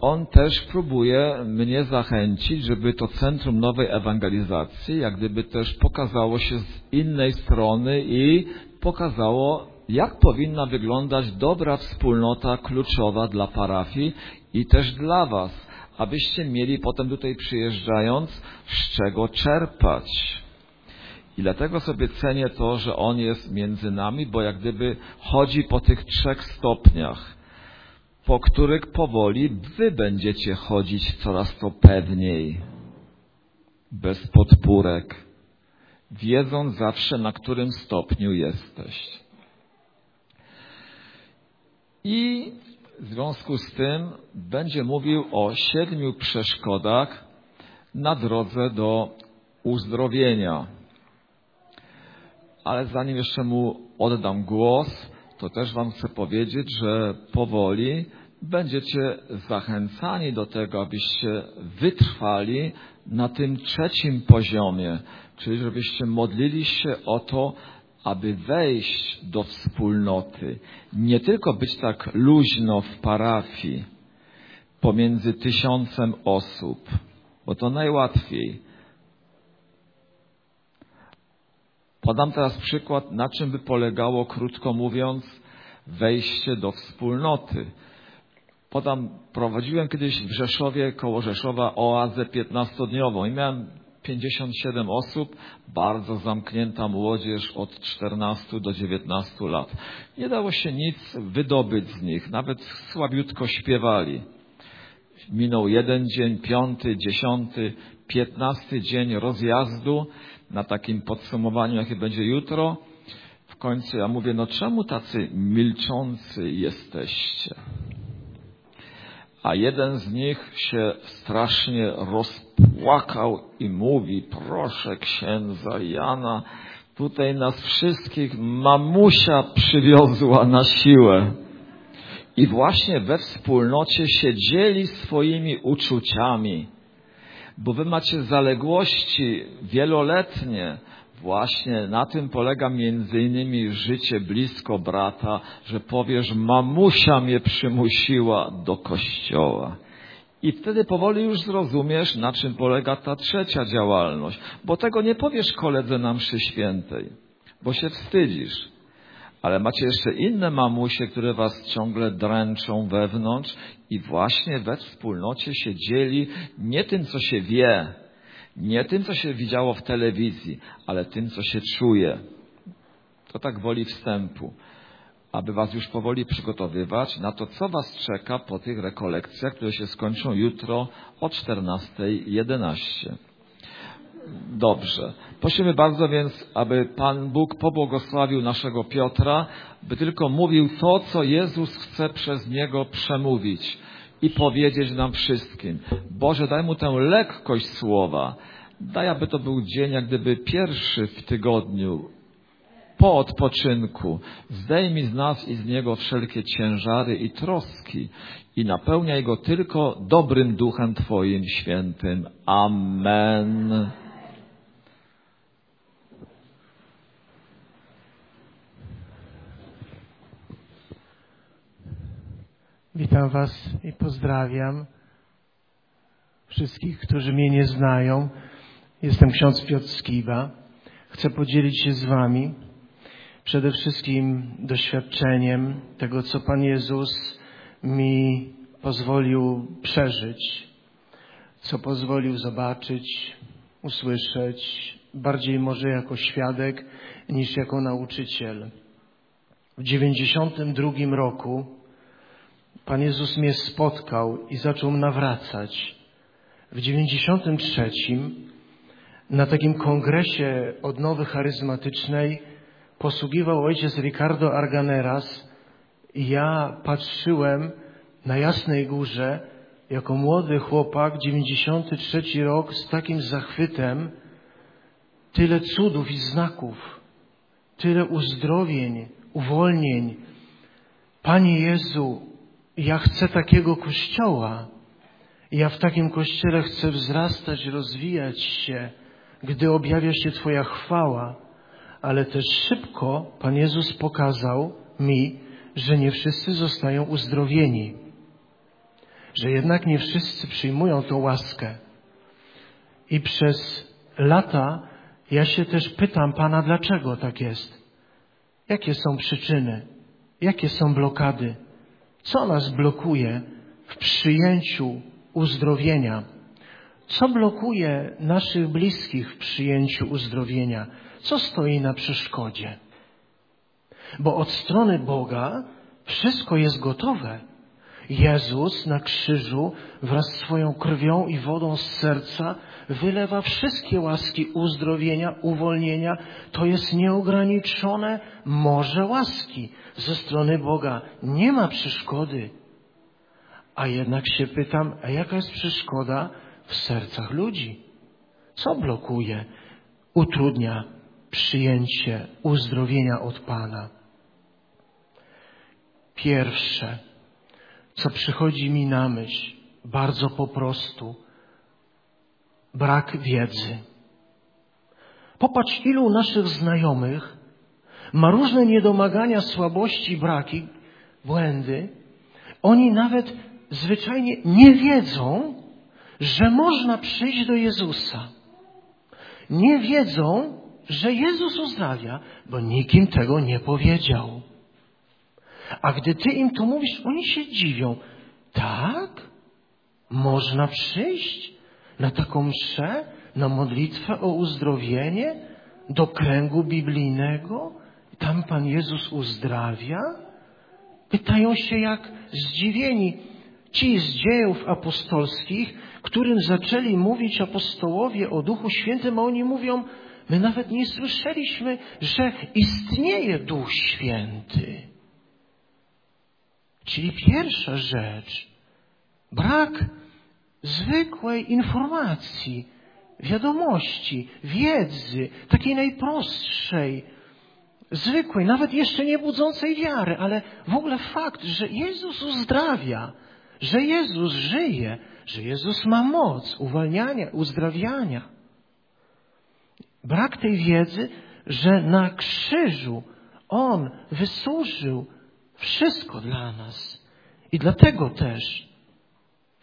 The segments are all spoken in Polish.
on też próbuje mnie zachęcić, żeby to centrum nowej ewangelizacji, jak gdyby też pokazało się z innej strony i pokazało, jak powinna wyglądać dobra wspólnota kluczowa dla parafii i też dla Was, abyście mieli potem tutaj przyjeżdżając z czego czerpać. I dlatego sobie cenię to, że On jest między nami, bo jak gdyby chodzi po tych trzech stopniach, po których powoli Wy będziecie chodzić coraz to pewniej, bez podpórek, wiedząc zawsze, na którym stopniu jesteś. I w związku z tym będzie mówił o siedmiu przeszkodach na drodze do uzdrowienia. Ale zanim jeszcze mu oddam głos, to też Wam chcę powiedzieć, że powoli będziecie zachęcani do tego, abyście wytrwali na tym trzecim poziomie, czyli żebyście modlili się o to, aby wejść do wspólnoty, nie tylko być tak luźno w parafii pomiędzy tysiącem osób, bo to najłatwiej. Podam teraz przykład, na czym by polegało, krótko mówiąc, wejście do wspólnoty. Podam, prowadziłem kiedyś w Rzeszowie, koło Rzeszowa, oazę 15-dniową i miałem 57 osób, bardzo zamknięta młodzież od 14 do 19 lat. Nie dało się nic wydobyć z nich, nawet słabiutko śpiewali. Minął jeden dzień, piąty, dziesiąty, piętnasty dzień rozjazdu na takim podsumowaniu, jakie będzie jutro. W końcu ja mówię, no czemu tacy milczący jesteście? A jeden z nich się strasznie rozpłakał i mówi, proszę księdza Jana, tutaj nas wszystkich mamusia przywiozła na siłę. I właśnie we wspólnocie się dzieli swoimi uczuciami, bo wy macie zaległości wieloletnie, Właśnie na tym polega między innymi życie blisko brata, że powiesz, mamusia mnie przymusiła do kościoła. I wtedy powoli już zrozumiesz, na czym polega ta trzecia działalność. Bo tego nie powiesz koledze na mszy świętej, bo się wstydzisz. Ale macie jeszcze inne mamusie, które was ciągle dręczą wewnątrz i właśnie we wspólnocie się dzieli nie tym, co się wie, nie tym, co się widziało w telewizji, ale tym, co się czuje. To tak woli wstępu, aby Was już powoli przygotowywać na to, co Was czeka po tych rekolekcjach, które się skończą jutro o 14.11. Dobrze. Prosimy bardzo więc, aby Pan Bóg pobłogosławił naszego Piotra, by tylko mówił to, co Jezus chce przez niego przemówić i powiedzieć nam wszystkim. Boże, daj mu tę lekkość słowa. Daj, aby to był dzień, jak gdyby pierwszy w tygodniu, po odpoczynku. Zdejmij z nas i z niego wszelkie ciężary i troski i napełniaj go tylko dobrym duchem Twoim świętym. Amen. Witam Was i pozdrawiam wszystkich, którzy mnie nie znają. Jestem ksiądz Piotr Skiba. Chcę podzielić się z Wami przede wszystkim doświadczeniem tego, co Pan Jezus mi pozwolił przeżyć, co pozwolił zobaczyć, usłyszeć, bardziej może jako świadek niż jako nauczyciel. W 92 roku Pan Jezus mnie spotkał i zaczął nawracać. W 93 na takim kongresie odnowy charyzmatycznej posługiwał ojciec Ricardo Arganeras i ja patrzyłem na Jasnej Górze jako młody chłopak, 93 rok, z takim zachwytem, tyle cudów i znaków, tyle uzdrowień, uwolnień. Panie Jezu, ja chcę takiego kościoła. Ja w takim kościele chcę wzrastać, rozwijać się, gdy objawia się Twoja chwała. Ale też szybko Pan Jezus pokazał mi, że nie wszyscy zostają uzdrowieni. że jednak nie wszyscy przyjmują tę łaskę. I przez lata ja się też pytam Pana, dlaczego tak jest? Jakie są przyczyny? Jakie są blokady? Co nas blokuje w przyjęciu uzdrowienia? Co blokuje naszych bliskich w przyjęciu uzdrowienia? Co stoi na przeszkodzie? Bo od strony Boga wszystko jest gotowe. Jezus na krzyżu wraz z swoją krwią i wodą z serca wylewa wszystkie łaski uzdrowienia, uwolnienia. To jest nieograniczone morze łaski ze strony Boga. Nie ma przeszkody. A jednak się pytam, a jaka jest przeszkoda w sercach ludzi? Co blokuje, utrudnia przyjęcie uzdrowienia od Pana? Pierwsze, co przychodzi mi na myśl, bardzo po prostu, brak wiedzy. Popatrz, ilu naszych znajomych ma różne niedomagania, słabości, braki, błędy. Oni nawet zwyczajnie nie wiedzą, że można przyjść do Jezusa. Nie wiedzą, że Jezus uzdrawia, bo nikim tego nie powiedział. A gdy ty im to mówisz, oni się dziwią. Tak? Można przyjść na taką mszę, na modlitwę o uzdrowienie, do kręgu biblijnego? Tam Pan Jezus uzdrawia? Pytają się jak zdziwieni ci z dziejów apostolskich, którym zaczęli mówić apostołowie o Duchu Świętym, a oni mówią, my nawet nie słyszeliśmy, że istnieje Duch Święty. Czyli pierwsza rzecz, brak zwykłej informacji, wiadomości, wiedzy, takiej najprostszej, zwykłej, nawet jeszcze nie budzącej wiary, ale w ogóle fakt, że Jezus uzdrawia, że Jezus żyje, że Jezus ma moc uwalniania, uzdrawiania. Brak tej wiedzy, że na krzyżu On wysłużył wszystko dla nas. I dlatego też,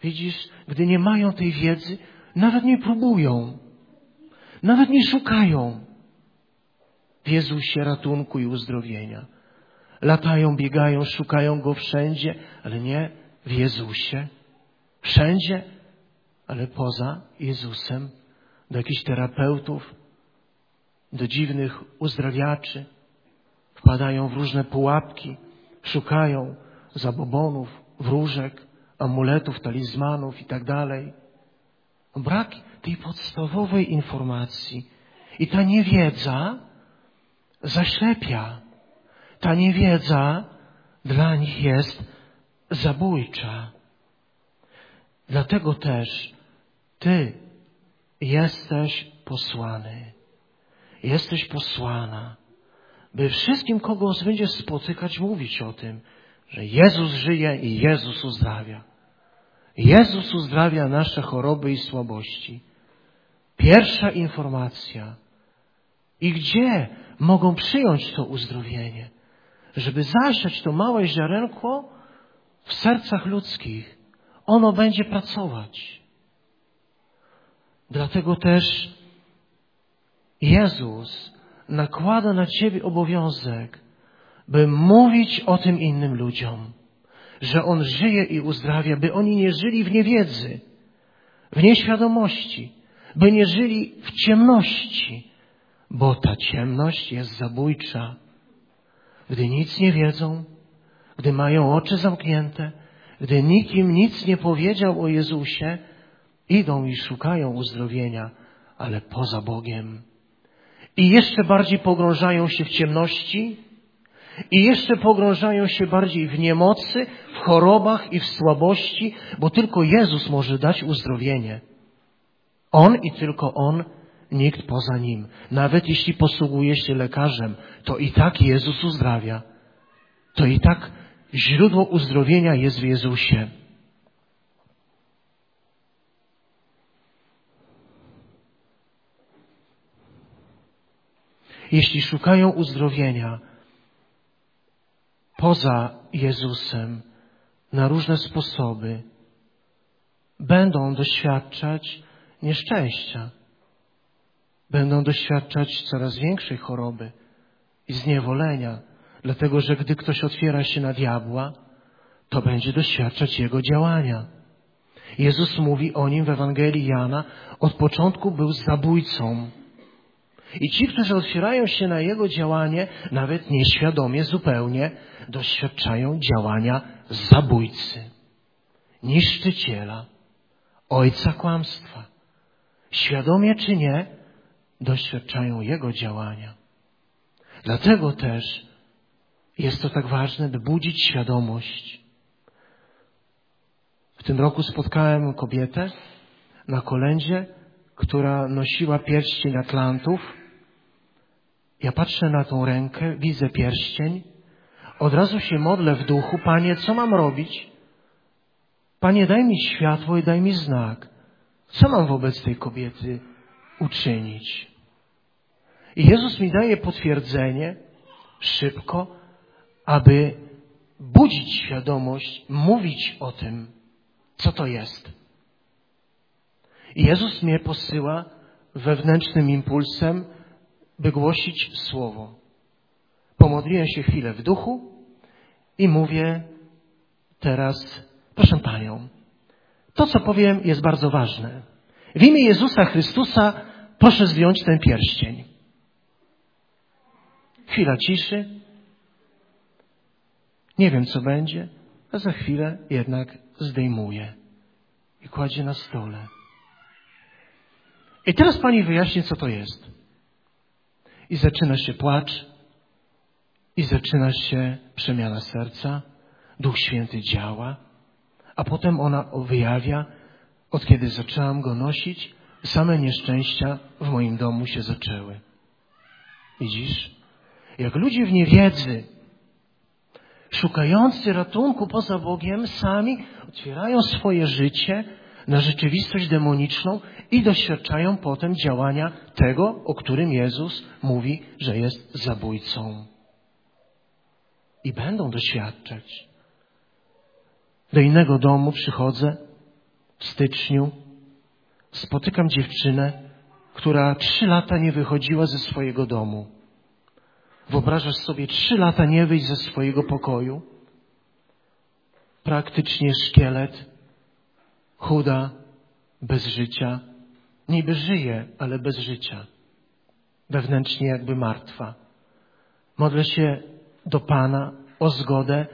widzisz, gdy nie mają tej wiedzy, nawet nie próbują, nawet nie szukają w Jezusie ratunku i uzdrowienia. Latają, biegają, szukają Go wszędzie, ale nie w Jezusie. Wszędzie, ale poza Jezusem, do jakichś terapeutów, do dziwnych uzdrawiaczy. Wpadają w różne pułapki, szukają zabobonów, wróżek, amuletów, talizmanów i tak dalej. Brak tej podstawowej informacji i ta niewiedza zaślepia. Ta niewiedza dla nich jest zabójcza. Dlatego też Ty jesteś posłany. Jesteś posłana by wszystkim, kogo będzie spotykać, mówić o tym, że Jezus żyje i Jezus uzdrawia. Jezus uzdrawia nasze choroby i słabości. Pierwsza informacja. I gdzie mogą przyjąć to uzdrowienie? Żeby zasiać to małe ziarenko w sercach ludzkich. Ono będzie pracować. Dlatego też Jezus nakłada na ciebie obowiązek, by mówić o tym innym ludziom, że On żyje i uzdrawia, by oni nie żyli w niewiedzy, w nieświadomości, by nie żyli w ciemności, bo ta ciemność jest zabójcza. Gdy nic nie wiedzą, gdy mają oczy zamknięte, gdy nikim nic nie powiedział o Jezusie, idą i szukają uzdrowienia, ale poza Bogiem i jeszcze bardziej pogrążają się w ciemności i jeszcze pogrążają się bardziej w niemocy, w chorobach i w słabości, bo tylko Jezus może dać uzdrowienie. On i tylko On, nikt poza Nim. Nawet jeśli posługuje się lekarzem, to i tak Jezus uzdrawia. To i tak źródło uzdrowienia jest w Jezusie. jeśli szukają uzdrowienia poza Jezusem na różne sposoby, będą doświadczać nieszczęścia. Będą doświadczać coraz większej choroby i zniewolenia, dlatego że gdy ktoś otwiera się na diabła, to będzie doświadczać jego działania. Jezus mówi o nim w Ewangelii Jana, od początku był zabójcą. I ci, którzy otwierają się na jego działanie, nawet nieświadomie zupełnie, doświadczają działania zabójcy, niszczyciela, ojca kłamstwa. Świadomie czy nie, doświadczają jego działania. Dlatego też jest to tak ważne, by budzić świadomość. W tym roku spotkałem kobietę na kolędzie, która nosiła pierścień Atlantów. Ja patrzę na tą rękę, widzę pierścień. Od razu się modlę w duchu, Panie, co mam robić? Panie, daj mi światło i daj mi znak. Co mam wobec tej kobiety uczynić? I Jezus mi daje potwierdzenie szybko, aby budzić świadomość, mówić o tym, co to jest. Jezus mnie posyła wewnętrznym impulsem, by głosić Słowo. Pomodliłem się chwilę w duchu i mówię teraz, proszę Panią, to co powiem jest bardzo ważne. W imię Jezusa Chrystusa proszę zdjąć ten pierścień. Chwila ciszy. Nie wiem, co będzie, a za chwilę jednak zdejmuje i kładzie na stole. I teraz Pani wyjaśni, co to jest. I zaczyna się płacz, i zaczyna się przemiana serca, Duch Święty działa, a potem ona wyjawia, od kiedy zaczęłam go nosić, same nieszczęścia w moim domu się zaczęły. Widzisz? Jak ludzie w niewiedzy, szukający ratunku poza Bogiem, sami otwierają swoje życie na rzeczywistość demoniczną i doświadczają potem działania tego, o którym Jezus mówi, że jest zabójcą. I będą doświadczać. Do innego domu przychodzę w styczniu, spotykam dziewczynę, która trzy lata nie wychodziła ze swojego domu. Wyobrażasz sobie trzy lata nie wyjść ze swojego pokoju? Praktycznie szkielet, chuda, bez życia. Niby żyje, ale bez życia. Wewnętrznie jakby martwa. Modlę się do Pana o zgodę,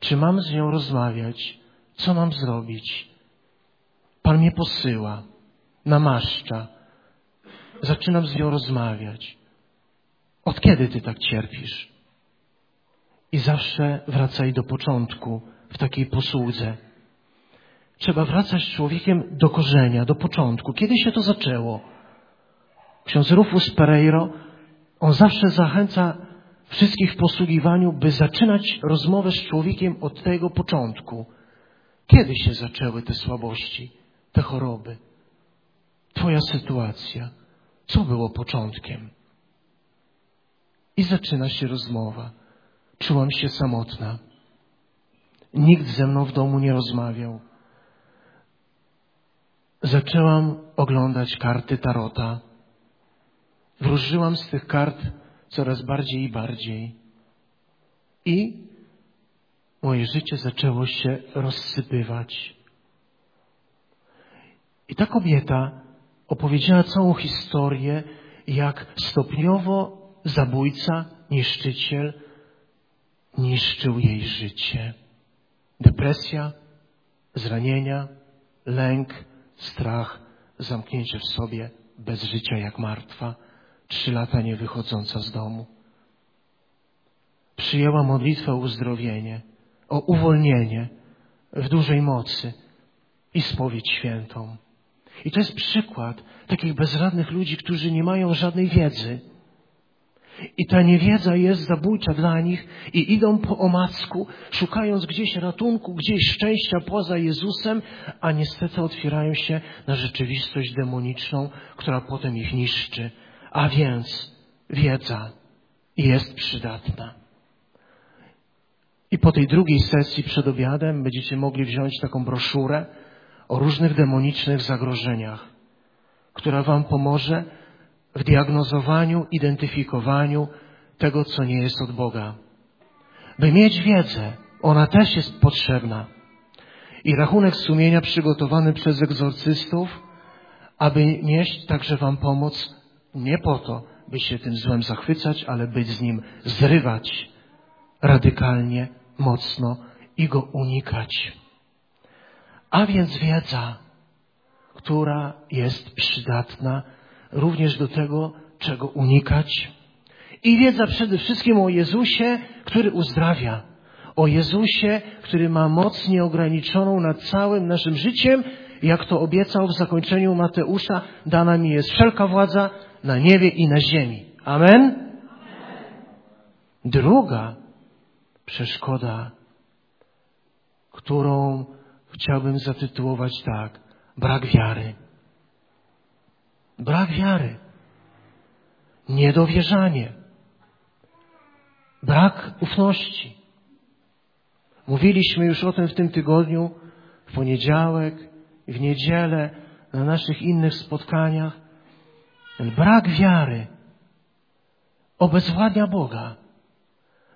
czy mam z nią rozmawiać, co mam zrobić. Pan mnie posyła, namaszcza. Zaczynam z nią rozmawiać. Od kiedy ty tak cierpisz? I zawsze wracaj do początku w takiej posłudze. Trzeba wracać człowiekiem do korzenia, do początku. Kiedy się to zaczęło? Ksiądz Rufus Pereiro, on zawsze zachęca wszystkich w posługiwaniu, by zaczynać rozmowę z człowiekiem od tego początku. Kiedy się zaczęły te słabości, te choroby? Twoja sytuacja. Co było początkiem? I zaczyna się rozmowa. Czułam się samotna. Nikt ze mną w domu nie rozmawiał. Zaczęłam oglądać karty Tarota. Wróżyłam z tych kart coraz bardziej i bardziej. I moje życie zaczęło się rozsypywać. I ta kobieta opowiedziała całą historię, jak stopniowo zabójca, niszczyciel niszczył jej życie. Depresja, zranienia, lęk, strach, zamknięcie w sobie, bez życia jak martwa, trzy lata nie wychodząca z domu. Przyjęła modlitwę o uzdrowienie, o uwolnienie w dużej mocy i spowiedź świętą. I to jest przykład takich bezradnych ludzi, którzy nie mają żadnej wiedzy. I ta niewiedza jest zabójcza dla nich i idą po omacku, szukając gdzieś ratunku, gdzieś szczęścia poza Jezusem, a niestety otwierają się na rzeczywistość demoniczną, która potem ich niszczy. A więc wiedza jest przydatna. I po tej drugiej sesji przed obiadem będziecie mogli wziąć taką broszurę o różnych demonicznych zagrożeniach, która Wam pomoże w diagnozowaniu, identyfikowaniu tego, co nie jest od Boga. By mieć wiedzę, ona też jest potrzebna. I rachunek sumienia przygotowany przez egzorcystów, aby nieść także Wam pomoc nie po to, by się tym złem zachwycać, ale być z nim zrywać radykalnie, mocno i go unikać. A więc wiedza, która jest przydatna również do tego, czego unikać. I wiedza przede wszystkim o Jezusie, który uzdrawia. O Jezusie, który ma moc nieograniczoną nad całym naszym życiem, jak to obiecał w zakończeniu Mateusza, dana mi jest wszelka władza na niebie i na ziemi. Amen? Druga przeszkoda, którą chciałbym zatytułować tak. Brak wiary. Brak wiary. Niedowierzanie. Brak ufności. Mówiliśmy już o tym w tym tygodniu, w poniedziałek, w niedzielę, na naszych innych spotkaniach. Ten brak wiary obezwładnia Boga.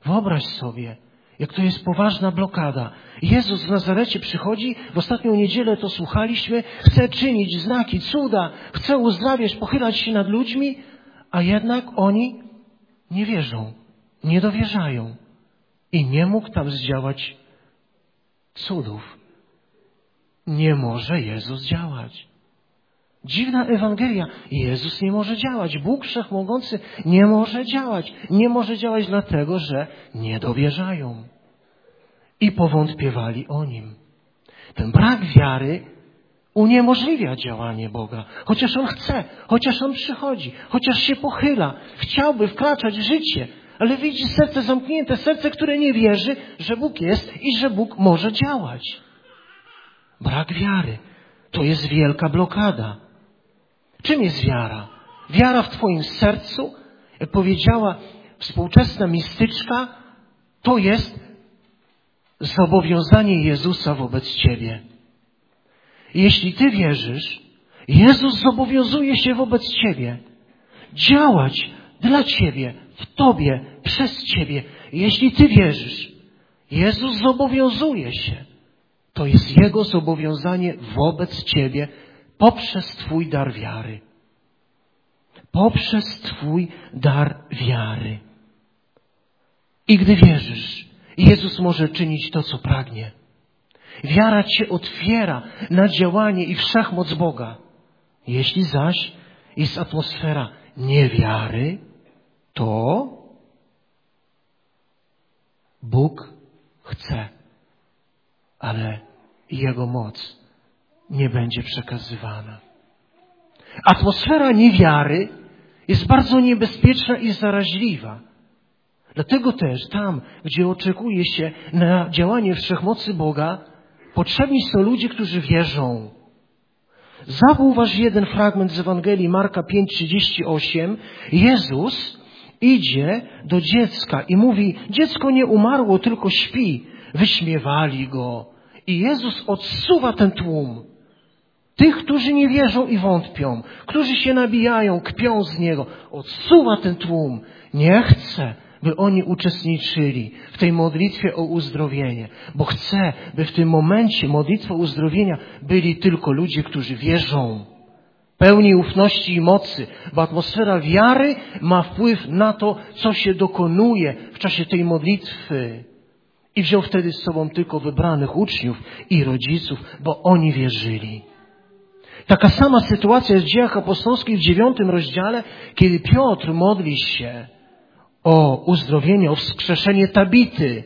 Wyobraź sobie, jak to jest poważna blokada. Jezus w Nazarecie przychodzi, w ostatnią niedzielę to słuchaliśmy, chce czynić znaki, cuda, chce uzdrawiać, pochylać się nad ludźmi, a jednak oni nie wierzą, nie dowierzają. I nie mógł tam zdziałać cudów. Nie może Jezus działać. Dziwna Ewangelia. Jezus nie może działać. Bóg Wszechmogący nie może działać. Nie może działać dlatego, że nie dowierzają. I powątpiewali o Nim. Ten brak wiary uniemożliwia działanie Boga. Chociaż On chce, chociaż On przychodzi, chociaż się pochyla, chciałby wkraczać w życie, ale widzi serce zamknięte, serce, które nie wierzy, że Bóg jest i że Bóg może działać. Brak wiary to jest wielka blokada. Czym jest wiara? Wiara w Twoim sercu, jak powiedziała współczesna mistyczka, to jest zobowiązanie Jezusa wobec Ciebie. Jeśli Ty wierzysz, Jezus zobowiązuje się wobec Ciebie działać dla Ciebie, w Tobie, przez Ciebie. Jeśli Ty wierzysz, Jezus zobowiązuje się. To jest Jego zobowiązanie wobec Ciebie poprzez Twój dar wiary. Poprzez Twój dar wiary. I gdy wierzysz, Jezus może czynić to, co pragnie. Wiara Cię otwiera na działanie i wszechmoc Boga. Jeśli zaś jest atmosfera niewiary, to Bóg chce, ale Jego moc nie będzie przekazywana. Atmosfera niewiary jest bardzo niebezpieczna i zaraźliwa. Dlatego też tam, gdzie oczekuje się na działanie wszechmocy Boga, potrzebni są ludzie, którzy wierzą. Zauważ jeden fragment z Ewangelii Marka 5:38. Jezus idzie do dziecka i mówi: Dziecko nie umarło, tylko śpi. Wyśmiewali go. I Jezus odsuwa ten tłum. Tych, którzy nie wierzą i wątpią, którzy się nabijają, kpią z Niego, odsuwa ten tłum. Nie chce, by oni uczestniczyli w tej modlitwie o uzdrowienie, bo chce, by w tym momencie modlitwa uzdrowienia byli tylko ludzie, którzy wierzą, pełni ufności i mocy, bo atmosfera wiary ma wpływ na to, co się dokonuje w czasie tej modlitwy. I wziął wtedy z sobą tylko wybranych uczniów i rodziców, bo oni wierzyli. Taka sama sytuacja jest w dziejach apostolskich w dziewiątym rozdziale, kiedy Piotr modli się o uzdrowienie, o wskrzeszenie Tabity.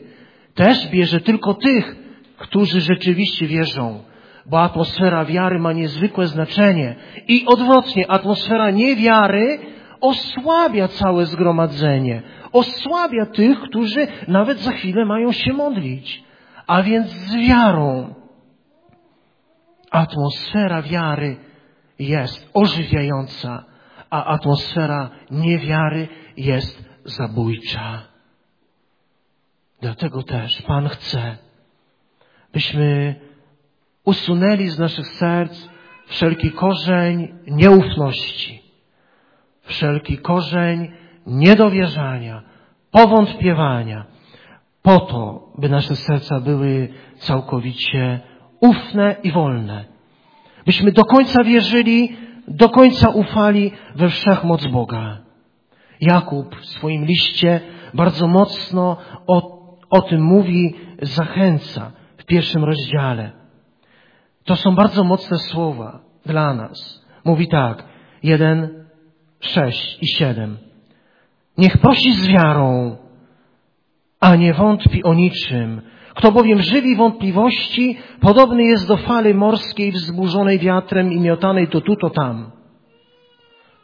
Też bierze tylko tych, którzy rzeczywiście wierzą, bo atmosfera wiary ma niezwykłe znaczenie. I odwrotnie, atmosfera niewiary osłabia całe zgromadzenie. Osłabia tych, którzy nawet za chwilę mają się modlić. A więc z wiarą atmosfera wiary jest ożywiająca, a atmosfera niewiary jest zabójcza. Dlatego też Pan chce, byśmy usunęli z naszych serc wszelki korzeń nieufności, wszelki korzeń niedowierzania, powątpiewania, po to, by nasze serca były całkowicie ufne i wolne. Byśmy do końca wierzyli, do końca ufali we wszechmoc Boga. Jakub w swoim liście bardzo mocno o, o tym mówi, zachęca w pierwszym rozdziale. To są bardzo mocne słowa dla nas. Mówi tak, jeden, sześć i siedem. Niech prosi z wiarą, a nie wątpi o niczym. Kto bowiem żywi wątpliwości, podobny jest do fali morskiej wzburzonej wiatrem i miotanej to tu, to tam.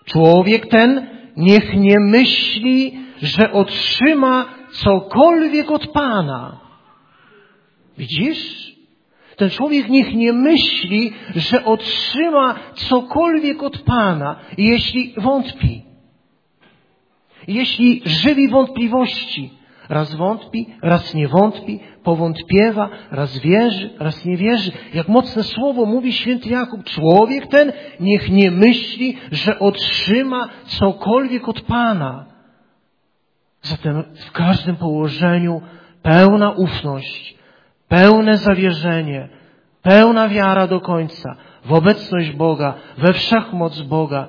Człowiek ten niech nie myśli, że otrzyma cokolwiek od Pana. Widzisz? Ten człowiek niech nie myśli, że otrzyma cokolwiek od Pana, jeśli wątpi. Jeśli żywi wątpliwości, raz wątpi, raz nie wątpi, powątpiewa, raz wierzy, raz nie wierzy. Jak mocne słowo mówi święty Jakub, człowiek ten niech nie myśli, że otrzyma cokolwiek od Pana. Zatem w każdym położeniu pełna ufność, pełne zawierzenie, pełna wiara do końca w obecność Boga, we wszechmoc Boga,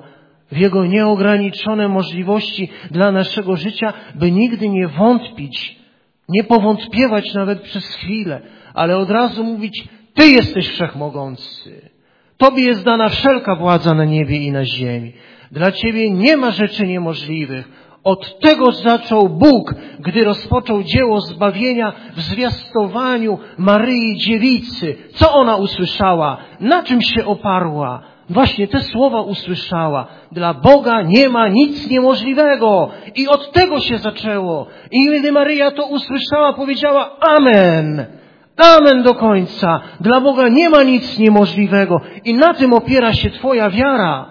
w Jego nieograniczone możliwości dla naszego życia, by nigdy nie wątpić, nie powątpiewać nawet przez chwilę, ale od razu mówić, Ty jesteś wszechmogący. Tobie jest dana wszelka władza na niebie i na ziemi. Dla Ciebie nie ma rzeczy niemożliwych. Od tego zaczął Bóg, gdy rozpoczął dzieło zbawienia w zwiastowaniu Maryi Dziewicy. Co ona usłyszała? Na czym się oparła? Właśnie te słowa usłyszała. Dla Boga nie ma nic niemożliwego. I od tego się zaczęło. I gdy Maryja to usłyszała, powiedziała Amen. Amen do końca. Dla Boga nie ma nic niemożliwego. I na tym opiera się Twoja wiara.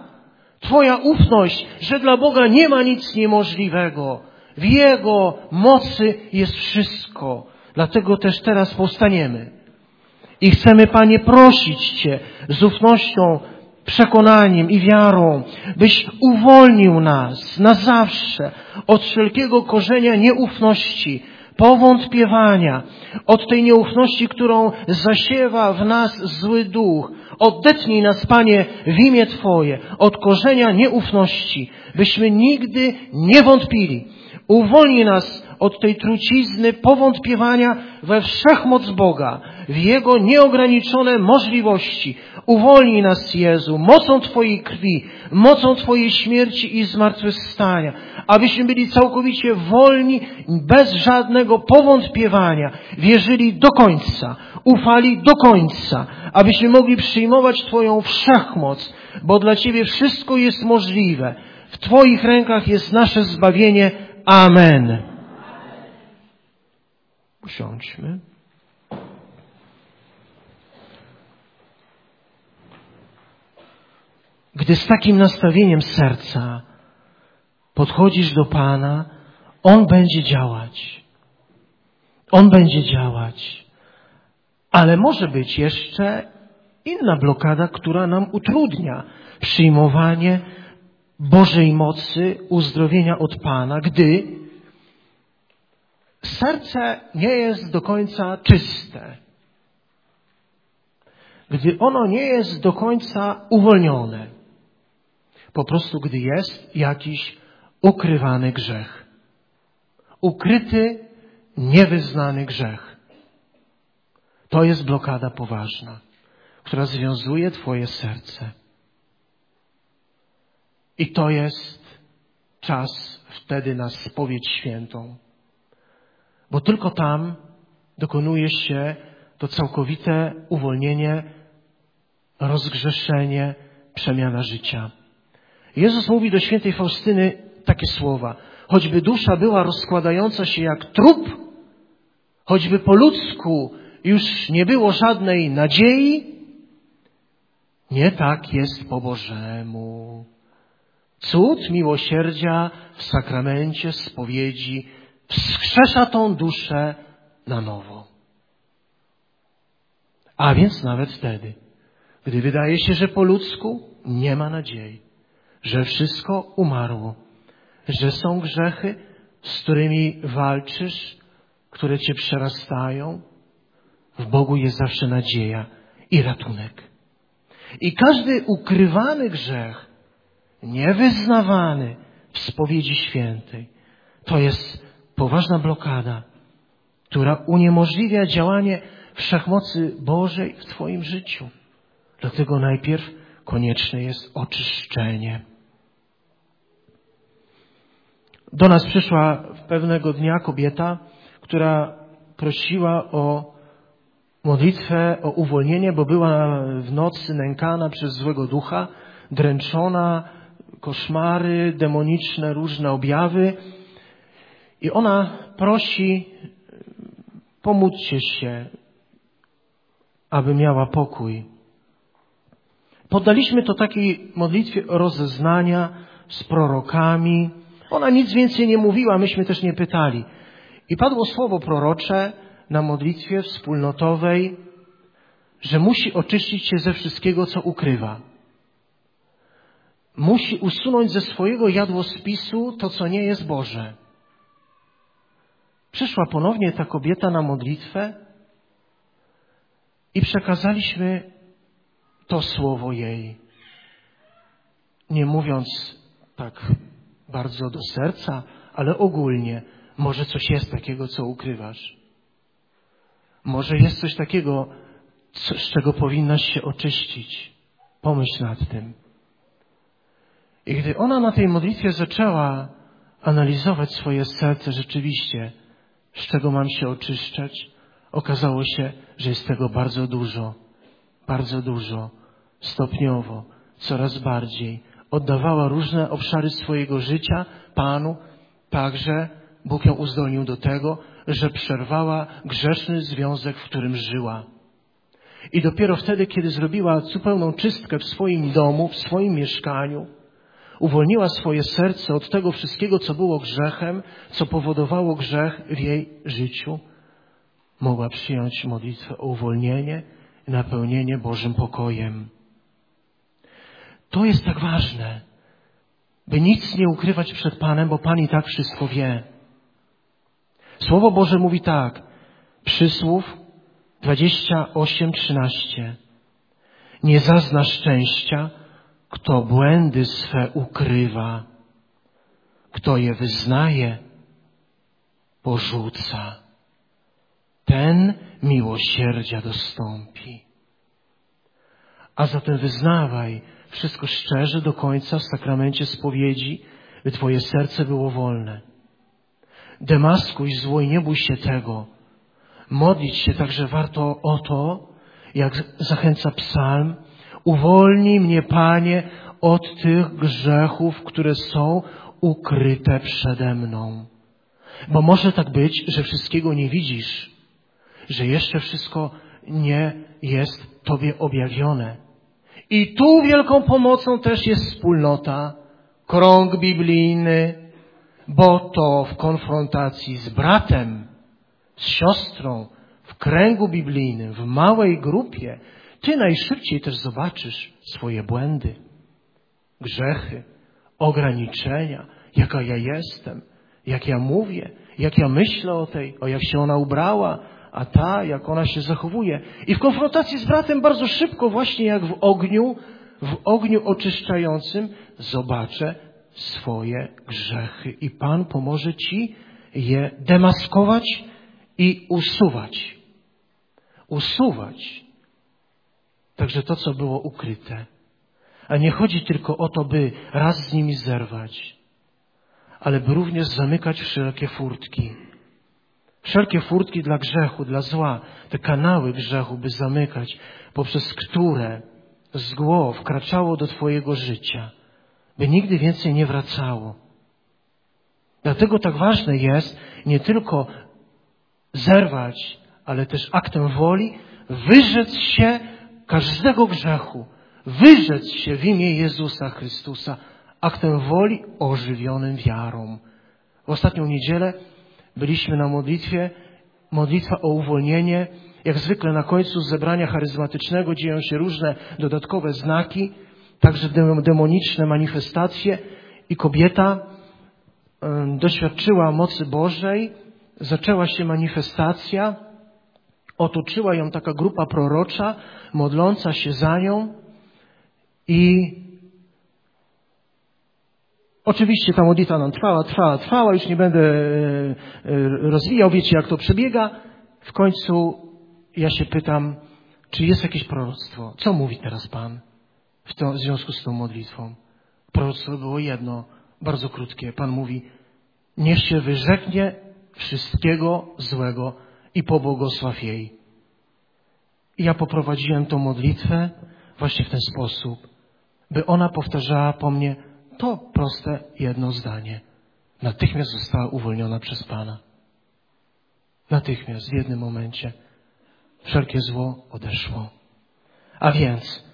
Twoja ufność, że dla Boga nie ma nic niemożliwego. W Jego mocy jest wszystko. Dlatego też teraz powstaniemy. I chcemy, Panie, prosić Cię z ufnością, przekonaniem i wiarą, byś uwolnił nas na zawsze od wszelkiego korzenia nieufności, powątpiewania, od tej nieufności, którą zasiewa w nas zły duch. Oddetnij nas, Panie, w imię Twoje, od korzenia nieufności, byśmy nigdy nie wątpili. Uwolnij nas od tej trucizny powątpiewania we wszechmoc Boga, w Jego nieograniczone możliwości. Uwolnij nas, Jezu, mocą Twojej krwi, mocą Twojej śmierci i zmartwychwstania, abyśmy byli całkowicie wolni, bez żadnego powątpiewania, wierzyli do końca, ufali do końca, abyśmy mogli przyjmować Twoją wszechmoc, bo dla Ciebie wszystko jest możliwe. W Twoich rękach jest nasze zbawienie. Amen. Usiądźmy. Gdy z takim nastawieniem serca podchodzisz do Pana, On będzie działać. On będzie działać. Ale może być jeszcze inna blokada, która nam utrudnia przyjmowanie Bożej mocy, uzdrowienia od Pana, gdy serce nie jest do końca czyste. Gdy ono nie jest do końca uwolnione. Po prostu gdy jest jakiś ukrywany grzech. Ukryty, niewyznany grzech. To jest blokada poważna, która związuje Twoje serce. I to jest czas wtedy na spowiedź świętą. Bo tylko tam dokonuje się to całkowite uwolnienie, rozgrzeszenie, przemiana życia. Jezus mówi do świętej Faustyny takie słowa. Choćby dusza była rozkładająca się jak trup, choćby po ludzku już nie było żadnej nadziei, nie tak jest po Bożemu. Cud miłosierdzia w sakramencie spowiedzi wskrzesza tą duszę na nowo. A więc nawet wtedy, gdy wydaje się, że po ludzku nie ma nadziei, że wszystko umarło, że są grzechy, z którymi walczysz, które cię przerastają, w Bogu jest zawsze nadzieja i ratunek. I każdy ukrywany grzech, niewyznawany w spowiedzi świętej, to jest poważna blokada, która uniemożliwia działanie wszechmocy Bożej w Twoim życiu. Dlatego najpierw konieczne jest oczyszczenie. Do nas przyszła pewnego dnia kobieta, która prosiła o modlitwę, o uwolnienie, bo była w nocy nękana przez złego ducha, dręczona, koszmary demoniczne, różne objawy. I ona prosi, pomódźcie się, aby miała pokój. Poddaliśmy to takiej modlitwie rozeznania z prorokami. Ona nic więcej nie mówiła, myśmy też nie pytali. I padło słowo prorocze na modlitwie wspólnotowej, że musi oczyścić się ze wszystkiego, co ukrywa. Musi usunąć ze swojego jadłospisu to, co nie jest Boże. Przyszła ponownie ta kobieta na modlitwę i przekazaliśmy to słowo jej. Nie mówiąc tak bardzo do serca, ale ogólnie, może coś jest takiego, co ukrywasz. Może jest coś takiego, co, z czego powinnaś się oczyścić. Pomyśl nad tym. I gdy ona na tej modlitwie zaczęła analizować swoje serce rzeczywiście, z czego mam się oczyszczać, okazało się, że jest tego bardzo dużo, bardzo dużo, stopniowo, coraz bardziej. Oddawała różne obszary swojego życia Panu, także Bóg ją uzdolnił do tego, że przerwała grzeszny związek, w którym żyła. I dopiero wtedy, kiedy zrobiła zupełną czystkę w swoim domu, w swoim mieszkaniu, uwolniła swoje serce od tego wszystkiego, co było grzechem, co powodowało grzech w jej życiu, mogła przyjąć modlitwę o uwolnienie i napełnienie Bożym pokojem. To jest tak ważne, by nic nie ukrywać przed Panem, bo Pan i tak wszystko wie. Słowo Boże mówi tak, przysłów 28:13. Nie zazna szczęścia, kto błędy swe ukrywa, kto je wyznaje, porzuca. Ten miłosierdzia dostąpi. A zatem wyznawaj wszystko szczerze do końca w sakramencie spowiedzi, by Twoje serce było wolne. Demaskuj zło i nie bój się tego. Modlić się także warto o to, jak zachęca psalm, uwolnij mnie, Panie, od tych grzechów, które są ukryte przede mną. Bo może tak być, że wszystkiego nie widzisz, że jeszcze wszystko nie jest Tobie objawione. I tu wielką pomocą też jest wspólnota, krąg biblijny, bo to w konfrontacji z bratem, z siostrą, w kręgu biblijnym, w małej grupie, ty najszybciej też zobaczysz swoje błędy, grzechy, ograniczenia, jaka ja jestem, jak ja mówię, jak ja myślę o tej, o jak się ona ubrała, a ta, jak ona się zachowuje. I w konfrontacji z bratem bardzo szybko, właśnie jak w ogniu, w ogniu oczyszczającym, zobaczę swoje grzechy. I Pan pomoże Ci je demaskować i usuwać. Usuwać. Także to, co było ukryte. A nie chodzi tylko o to, by raz z nimi zerwać, ale by również zamykać wszelkie furtki Wszelkie furtki dla grzechu, dla zła, te kanały grzechu, by zamykać, poprzez które zgło wkraczało do Twojego życia, by nigdy więcej nie wracało. Dlatego tak ważne jest nie tylko zerwać, ale też aktem woli wyrzec się każdego grzechu, wyrzec się w imię Jezusa Chrystusa, aktem woli ożywionym wiarą. W ostatnią niedzielę byliśmy na modlitwie, modlitwa o uwolnienie. Jak zwykle na końcu zebrania charyzmatycznego dzieją się różne dodatkowe znaki, także demoniczne manifestacje i kobieta doświadczyła mocy Bożej, zaczęła się manifestacja, otoczyła ją taka grupa prorocza, modląca się za nią i oczywiście ta modlitwa nam trwała, trwała, trwała, już nie będę e, e, rozwijał, wiecie jak to przebiega. W końcu ja się pytam, czy jest jakieś proroctwo? Co mówi teraz Pan w, to, w związku z tą modlitwą? Proroctwo było jedno, bardzo krótkie. Pan mówi, niech się wyrzeknie wszystkiego złego i pobłogosław jej. I ja poprowadziłem tą modlitwę właśnie w ten sposób, by ona powtarzała po mnie to proste jedno zdanie. Natychmiast została uwolniona przez Pana. Natychmiast, w jednym momencie. Wszelkie zło odeszło. A więc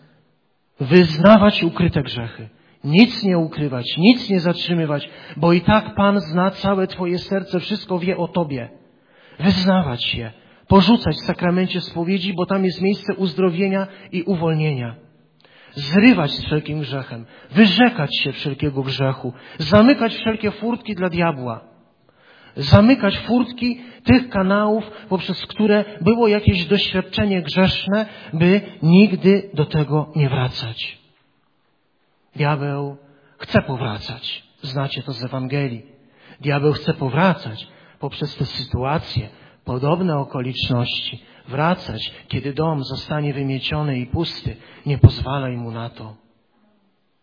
wyznawać ukryte grzechy nic nie ukrywać, nic nie zatrzymywać, bo i tak Pan zna całe Twoje serce, wszystko wie o Tobie. Wyznawać się, porzucać w sakramencie spowiedzi, bo tam jest miejsce uzdrowienia i uwolnienia. Zrywać z wszelkim grzechem, wyrzekać się wszelkiego grzechu, zamykać wszelkie furtki dla diabła. Zamykać furtki tych kanałów, poprzez które było jakieś doświadczenie grzeszne, by nigdy do tego nie wracać. Diabeł chce powracać. Znacie to z Ewangelii. Diabeł chce powracać poprzez te sytuacje, podobne okoliczności, wracać, kiedy dom zostanie wymieciony i pusty. Nie pozwalaj mu na to.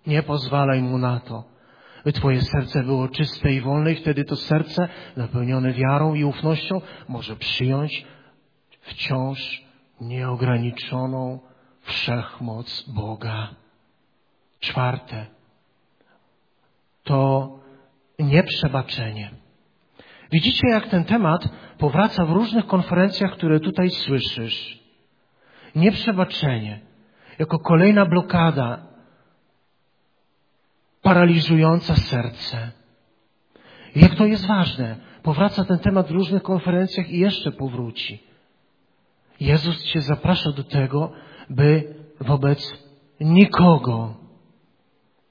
Nie pozwalaj mu na to. By Twoje serce było czyste i wolne i wtedy to serce, napełnione wiarą i ufnością, może przyjąć wciąż nieograniczoną wszechmoc Boga. Czwarte to nieprzebaczenie. Widzicie, jak ten temat powraca w różnych konferencjach, które tutaj słyszysz. Nieprzebaczenie jako kolejna blokada paraliżująca serce. Jak to jest ważne. Powraca ten temat w różnych konferencjach i jeszcze powróci. Jezus Cię zaprasza do tego, by wobec nikogo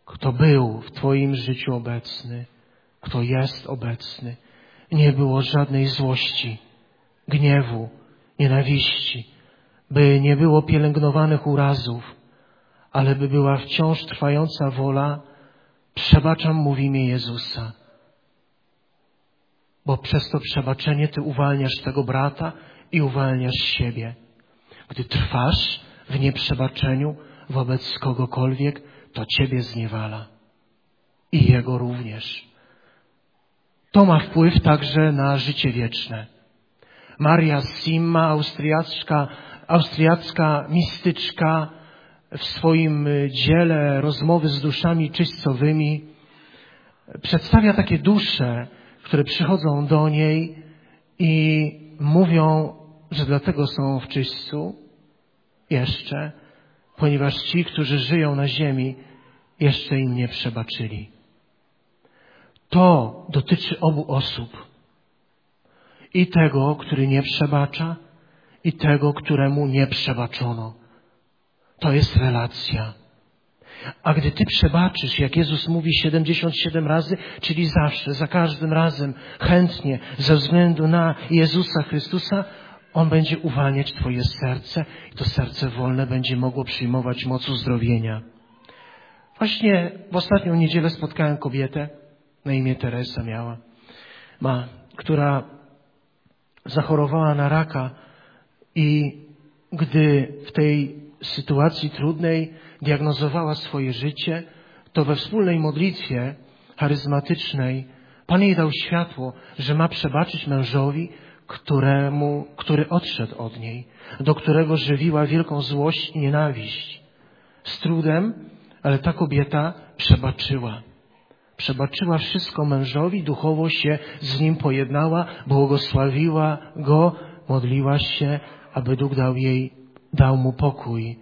kto był w Twoim życiu obecny, kto jest obecny. Nie było żadnej złości, gniewu, nienawiści, by nie było pielęgnowanych urazów, ale by była wciąż trwająca wola, przebaczam mu w imię Jezusa. Bo przez to przebaczenie Ty uwalniasz tego brata i uwalniasz siebie. Gdy trwasz w nieprzebaczeniu wobec kogokolwiek, to Ciebie zniewala. I Jego również. To ma wpływ także na życie wieczne. Maria Simma, austriacka, austriacka mistyczka, w swoim dziele rozmowy z duszami czyścowymi przedstawia takie dusze, które przychodzą do niej i mówią, że dlatego są w czyśćcu jeszcze, ponieważ ci, którzy żyją na ziemi, jeszcze im nie przebaczyli. To dotyczy obu osób. I tego, który nie przebacza, i tego, któremu nie przebaczono. To jest relacja. A gdy Ty przebaczysz, jak Jezus mówi 77 razy, czyli zawsze, za każdym razem, chętnie, ze względu na Jezusa Chrystusa, On będzie uwalniać Twoje serce i to serce wolne będzie mogło przyjmować moc uzdrowienia. Właśnie w ostatnią niedzielę spotkałem kobietę, na imię Teresa miała, ma, która zachorowała na raka i gdy w tej sytuacji trudnej diagnozowała swoje życie, to we wspólnej modlitwie charyzmatycznej Pan jej dał światło, że ma przebaczyć mężowi, któremu, który odszedł od niej, do którego żywiła wielką złość i nienawiść. Z trudem ale ta kobieta przebaczyła. Przebaczyła wszystko mężowi, duchowo się z nim pojednała, błogosławiła go, modliła się, aby Duch dał jej, dał mu pokój.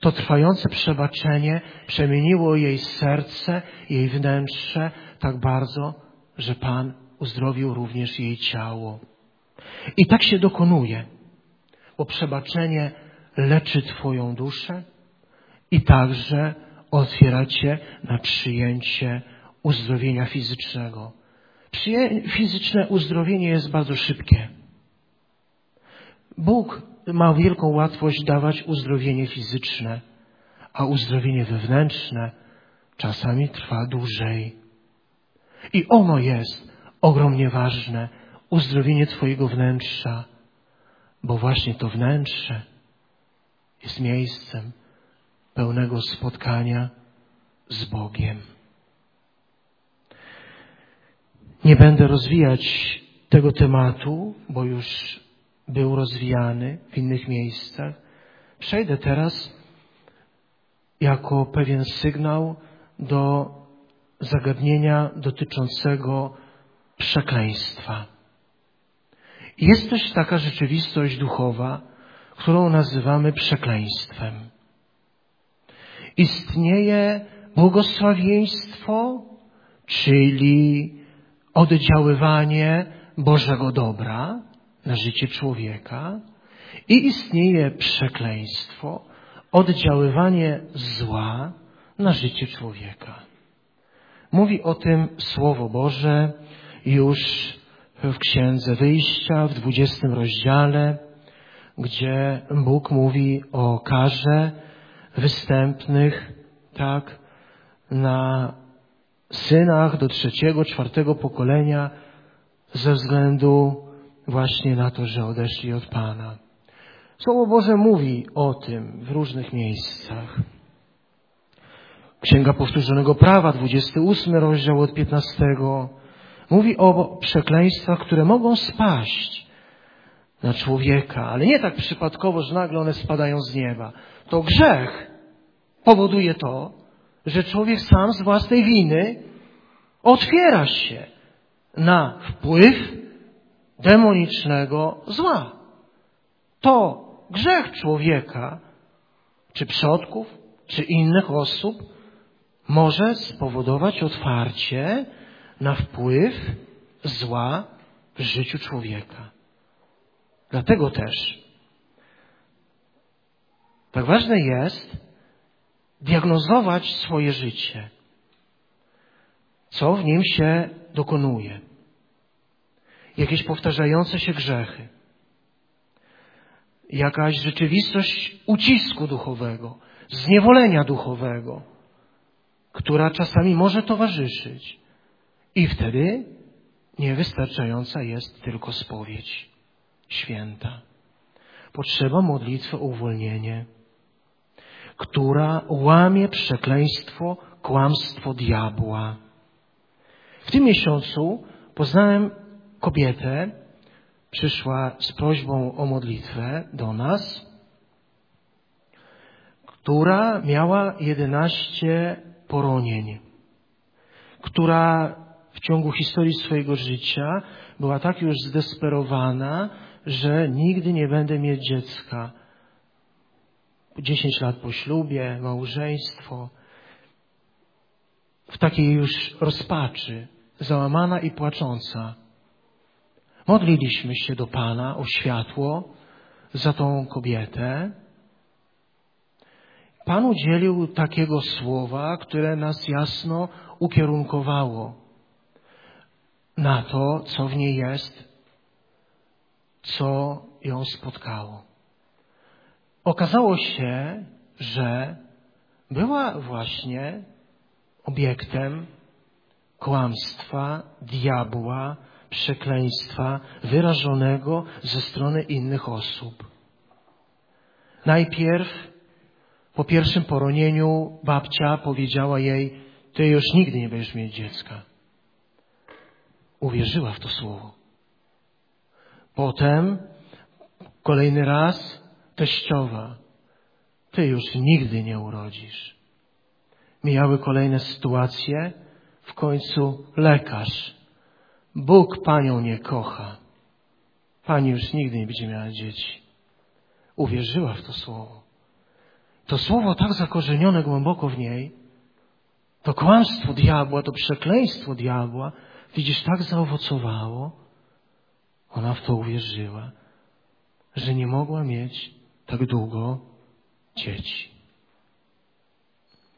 To trwające przebaczenie przemieniło jej serce, jej wnętrze tak bardzo, że Pan uzdrowił również jej ciało. I tak się dokonuje. bo przebaczenie leczy Twoją duszę i także otwiera Cię na przyjęcie uzdrowienia fizycznego. Fizyczne uzdrowienie jest bardzo szybkie. Bóg ma wielką łatwość dawać uzdrowienie fizyczne, a uzdrowienie wewnętrzne czasami trwa dłużej. I ono jest ogromnie ważne, uzdrowienie Twojego wnętrza, bo właśnie to wnętrze jest miejscem pełnego spotkania z Bogiem. Nie będę rozwijać tego tematu, bo już był rozwijany w innych miejscach. Przejdę teraz jako pewien sygnał do zagadnienia dotyczącego przekleństwa. Jest też taka rzeczywistość duchowa, którą nazywamy przekleństwem. Istnieje błogosławieństwo, czyli oddziaływanie Bożego dobra na życie człowieka i istnieje przekleństwo, oddziaływanie zła na życie człowieka. Mówi o tym Słowo Boże już w Księdze Wyjścia w dwudziestym rozdziale, gdzie Bóg mówi o karze występnych, tak, na synach do trzeciego, czwartego pokolenia ze względu właśnie na to, że odeszli od Pana. Słowo Boże mówi o tym w różnych miejscach. Księga Powtórzonego Prawa, 28 rozdział od 15, mówi o przekleństwach, które mogą spaść na człowieka, ale nie tak przypadkowo, że nagle one spadają z nieba. To grzech powoduje to, że człowiek sam z własnej winy otwiera się na wpływ demonicznego zła. To grzech człowieka, czy przodków, czy innych osób może spowodować otwarcie na wpływ zła w życiu człowieka. Dlatego też tak ważne jest diagnozować swoje życie. Co w nim się dokonuje? Jakieś powtarzające się grzechy. Jakaś rzeczywistość ucisku duchowego, zniewolenia duchowego, która czasami może towarzyszyć. I wtedy niewystarczająca jest tylko spowiedź święta. Potrzeba modlitwy o uwolnienie, która łamie przekleństwo, kłamstwo diabła. W tym miesiącu poznałem kobietę, przyszła z prośbą o modlitwę do nas, która miała jedenaście poronień, która w ciągu historii swojego życia była tak już zdesperowana, że nigdy nie będę mieć dziecka. Dziesięć lat po ślubie, małżeństwo, w takiej już rozpaczy, załamana i płacząca. Modliliśmy się do Pana o światło za tą kobietę. Pan udzielił takiego słowa, które nas jasno ukierunkowało na to, co w niej jest, co ją spotkało. Okazało się, że była właśnie obiektem kłamstwa, diabła, przekleństwa wyrażonego ze strony innych osób. Najpierw po pierwszym poronieniu babcia powiedziała jej, ty już nigdy nie będziesz mieć dziecka uwierzyła w to słowo. Potem kolejny raz teściowa, ty już nigdy nie urodzisz. Mijały kolejne sytuacje, w końcu lekarz. Bóg panią nie kocha. Pani już nigdy nie będzie miała dzieci. Uwierzyła w to słowo. To słowo tak zakorzenione głęboko w niej, to kłamstwo diabła, to przekleństwo diabła, Widzisz, tak zaowocowało, ona w to uwierzyła, że nie mogła mieć tak długo dzieci.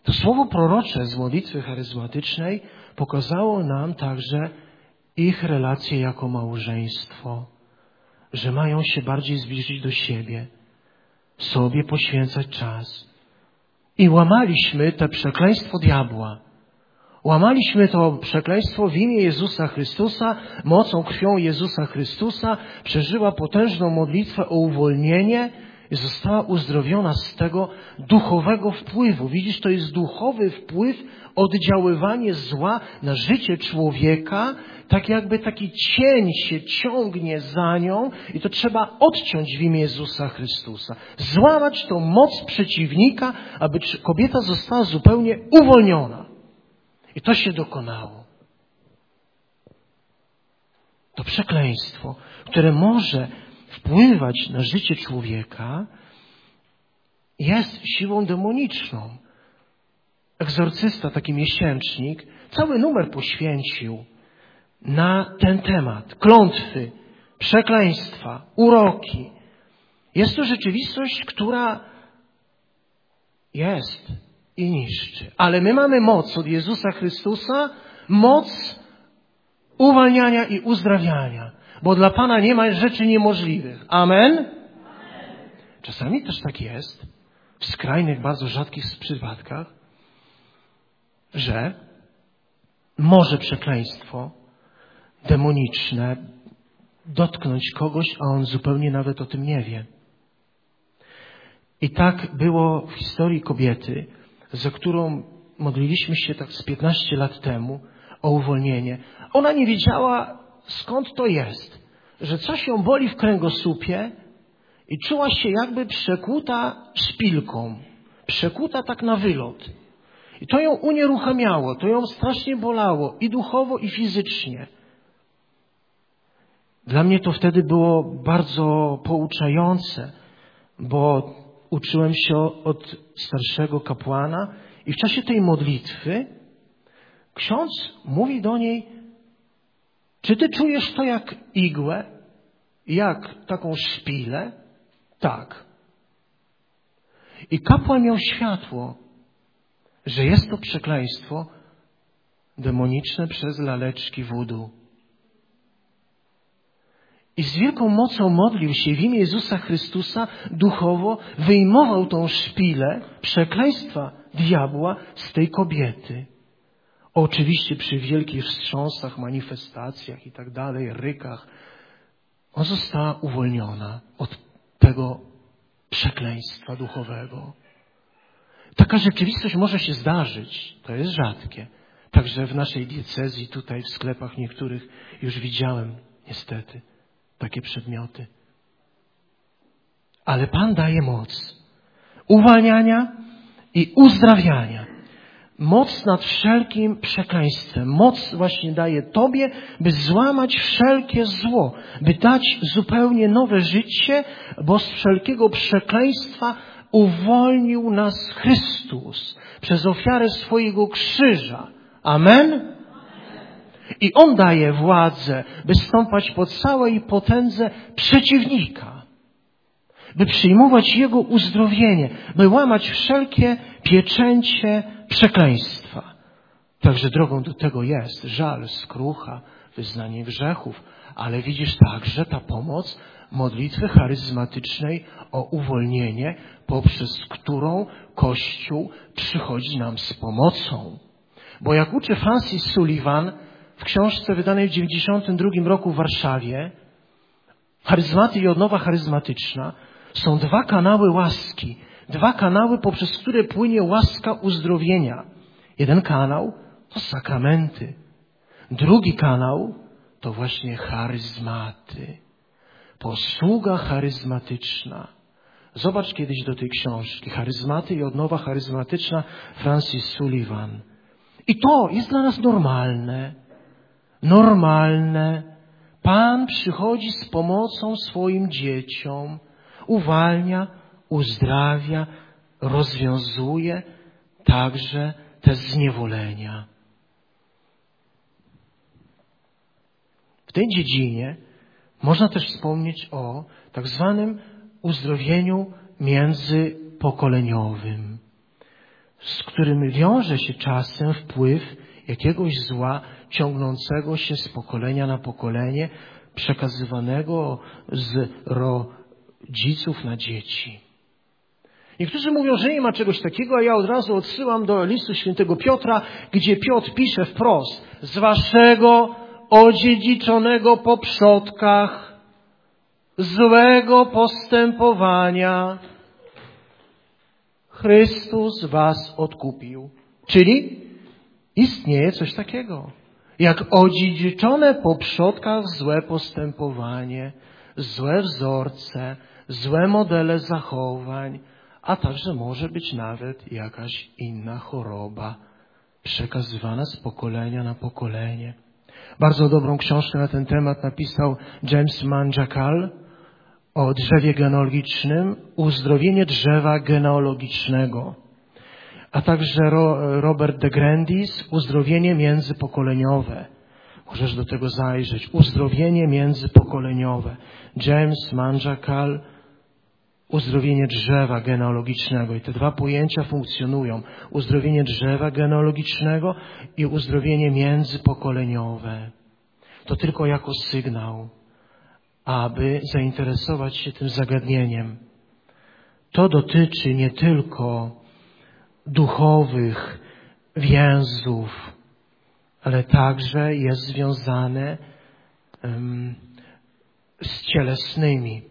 To słowo prorocze z modlitwy charyzmatycznej pokazało nam także ich relacje jako małżeństwo, że mają się bardziej zbliżyć do siebie, sobie poświęcać czas. I łamaliśmy te przekleństwo diabła. Łamaliśmy to przekleństwo w imię Jezusa Chrystusa, mocą krwią Jezusa Chrystusa, przeżyła potężną modlitwę o uwolnienie, i została uzdrowiona z tego duchowego wpływu. Widzisz, to jest duchowy wpływ, oddziaływanie zła na życie człowieka, tak jakby taki cień się ciągnie za nią i to trzeba odciąć w imię Jezusa Chrystusa. Złamać tą moc przeciwnika, aby kobieta została zupełnie uwolniona. I to się dokonało. To przekleństwo, które może wpływać na życie człowieka, jest siłą demoniczną. Egzorcysta, taki miesięcznik, cały numer poświęcił na ten temat. Klątwy, przekleństwa, uroki. Jest to rzeczywistość, która jest i niszczy. Ale my mamy moc od Jezusa Chrystusa, moc uwalniania i uzdrawiania bo dla Pana nie ma rzeczy niemożliwych. Amen? Czasami też tak jest, w skrajnych, bardzo rzadkich przypadkach, że może przekleństwo demoniczne dotknąć kogoś, a on zupełnie nawet o tym nie wie. I tak było w historii kobiety, za którą modliliśmy się tak z 15 lat temu o uwolnienie. Ona nie wiedziała, skąd to jest, że coś ją boli w kręgosłupie i czuła się jakby przekuta szpilką, przekuta tak na wylot. I to ją unieruchamiało, to ją strasznie bolało i duchowo, i fizycznie. Dla mnie to wtedy było bardzo pouczające, bo uczyłem się od starszego kapłana i w czasie tej modlitwy ksiądz mówi do niej, czy ty czujesz to jak igłę? Jak taką szpilę? Tak. I kapłan miał światło, że jest to przekleństwo demoniczne przez laleczki wudu. I z wielką mocą modlił się w imię Jezusa Chrystusa duchowo, wyjmował tą szpilę przekleństwa diabła z tej kobiety. Oczywiście przy wielkich wstrząsach, manifestacjach i tak dalej, rykach, ona została uwolniona od tego przekleństwa duchowego. Taka rzeczywistość może się zdarzyć, to jest rzadkie. Także w naszej diecezji, tutaj w sklepach niektórych już widziałem, niestety, takie przedmioty. Ale Pan daje moc uwalniania i uzdrawiania moc nad wszelkim przekleństwem. Moc właśnie daje Tobie, by złamać wszelkie zło, by dać zupełnie nowe życie, bo z wszelkiego przekleństwa uwolnił nas Chrystus przez ofiarę swojego krzyża. Amen? I On daje władzę, by stąpać po całej potędze przeciwnika, by przyjmować Jego uzdrowienie, by łamać wszelkie pieczęcie przekleństwa. Także drogą do tego jest żal, skrucha, wyznanie grzechów, ale widzisz także ta pomoc modlitwy charyzmatycznej o uwolnienie, poprzez którą Kościół przychodzi nam z pomocą. Bo jak uczy Francis Sullivan w książce wydanej w 1992 roku w Warszawie, charyzmaty i odnowa charyzmatyczna, są dwa kanały łaski, dwa kanały, poprzez które płynie łaska uzdrowienia. Jeden kanał to sakramenty. Drugi kanał to właśnie charyzmaty. Posługa charyzmatyczna. Zobacz kiedyś do tej książki. Charyzmaty i odnowa charyzmatyczna Francis Sullivan. I to jest dla nas normalne. Normalne. Pan przychodzi z pomocą swoim dzieciom, uwalnia, uzdrawia, rozwiązuje także te zniewolenia. W tej dziedzinie można też wspomnieć o tak zwanym uzdrowieniu międzypokoleniowym, z którym wiąże się czasem wpływ jakiegoś zła ciągnącego się z pokolenia na pokolenie, przekazywanego z rodziców na dzieci. Niektórzy mówią, że nie ma czegoś takiego, a ja od razu odsyłam do listu świętego Piotra, gdzie Piotr pisze wprost z waszego odziedziczonego po przodkach złego postępowania Chrystus was odkupił. Czyli istnieje coś takiego, jak odziedziczone po przodkach złe postępowanie, złe wzorce, złe modele zachowań, a także może być nawet jakaś inna choroba przekazywana z pokolenia na pokolenie. Bardzo dobrą książkę na ten temat napisał James Manjakal o drzewie genealogicznym, uzdrowienie drzewa genealogicznego, a także Robert de Grandis, uzdrowienie międzypokoleniowe. Możesz do tego zajrzeć. Uzdrowienie międzypokoleniowe. James Manjakal, uzdrowienie drzewa genealogicznego. I te dwa pojęcia funkcjonują. Uzdrowienie drzewa genealogicznego i uzdrowienie międzypokoleniowe. To tylko jako sygnał, aby zainteresować się tym zagadnieniem. To dotyczy nie tylko duchowych więzów, ale także jest związane um, z cielesnymi.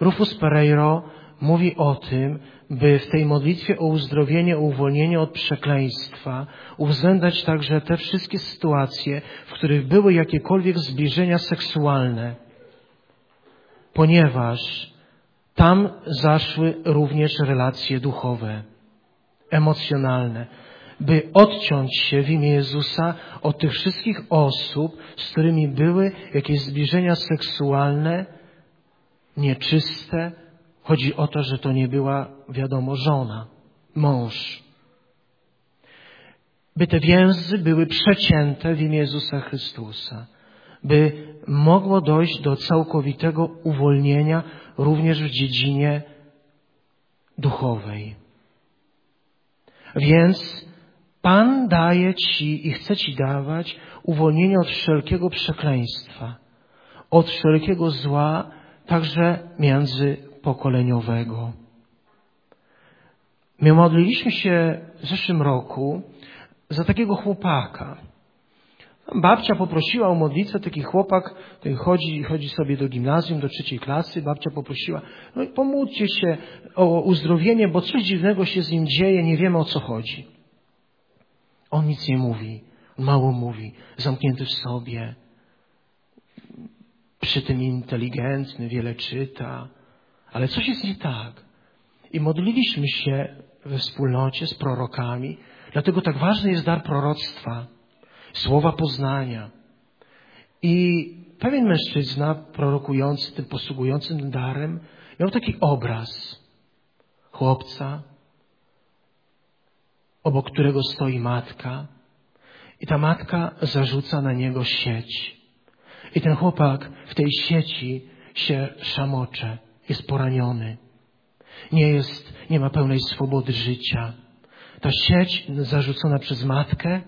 Rufus Pereiro mówi o tym, by w tej modlitwie o uzdrowienie, o uwolnienie od przekleństwa uwzględniać także te wszystkie sytuacje, w których były jakiekolwiek zbliżenia seksualne, ponieważ tam zaszły również relacje duchowe, emocjonalne, by odciąć się w imię Jezusa od tych wszystkich osób, z którymi były jakieś zbliżenia seksualne, nieczyste. Chodzi o to, że to nie była, wiadomo, żona, mąż. By te więzy były przecięte w imię Jezusa Chrystusa. By mogło dojść do całkowitego uwolnienia również w dziedzinie duchowej. Więc Pan daje Ci i chce Ci dawać uwolnienie od wszelkiego przekleństwa, od wszelkiego zła, także międzypokoleniowego. My modliliśmy się w zeszłym roku za takiego chłopaka. Babcia poprosiła o modlitwę, taki chłopak ten chodzi, chodzi sobie do gimnazjum, do trzeciej klasy. Babcia poprosiła, no pomódlcie się o uzdrowienie, bo coś dziwnego się z nim dzieje, nie wiemy o co chodzi. On nic nie mówi, mało mówi, zamknięty w sobie, przy tym inteligentny, wiele czyta, ale coś jest nie tak. I modliliśmy się we wspólnocie z prorokami, dlatego tak ważny jest dar proroctwa, słowa poznania. I pewien mężczyzna, prorokujący tym, posługującym darem, miał taki obraz. Chłopca, obok którego stoi matka, i ta matka zarzuca na niego sieć. I ten chłopak w tej sieci się szamocze, jest poraniony. Nie jest, nie ma pełnej swobody życia. Ta sieć zarzucona przez matkę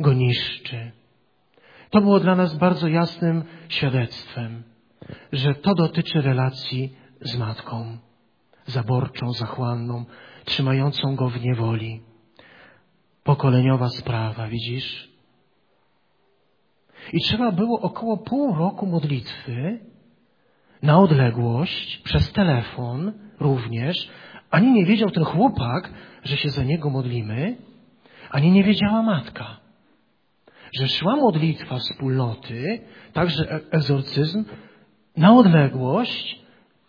go niszczy. To było dla nas bardzo jasnym świadectwem, że to dotyczy relacji z matką, zaborczą, zachłanną, trzymającą go w niewoli. Pokoleniowa sprawa, widzisz? I trzeba było około pół roku modlitwy na odległość, przez telefon również. Ani nie wiedział ten chłopak, że się za niego modlimy, ani nie wiedziała matka. Że szła modlitwa wspólnoty, także e- egzorcyzm, na odległość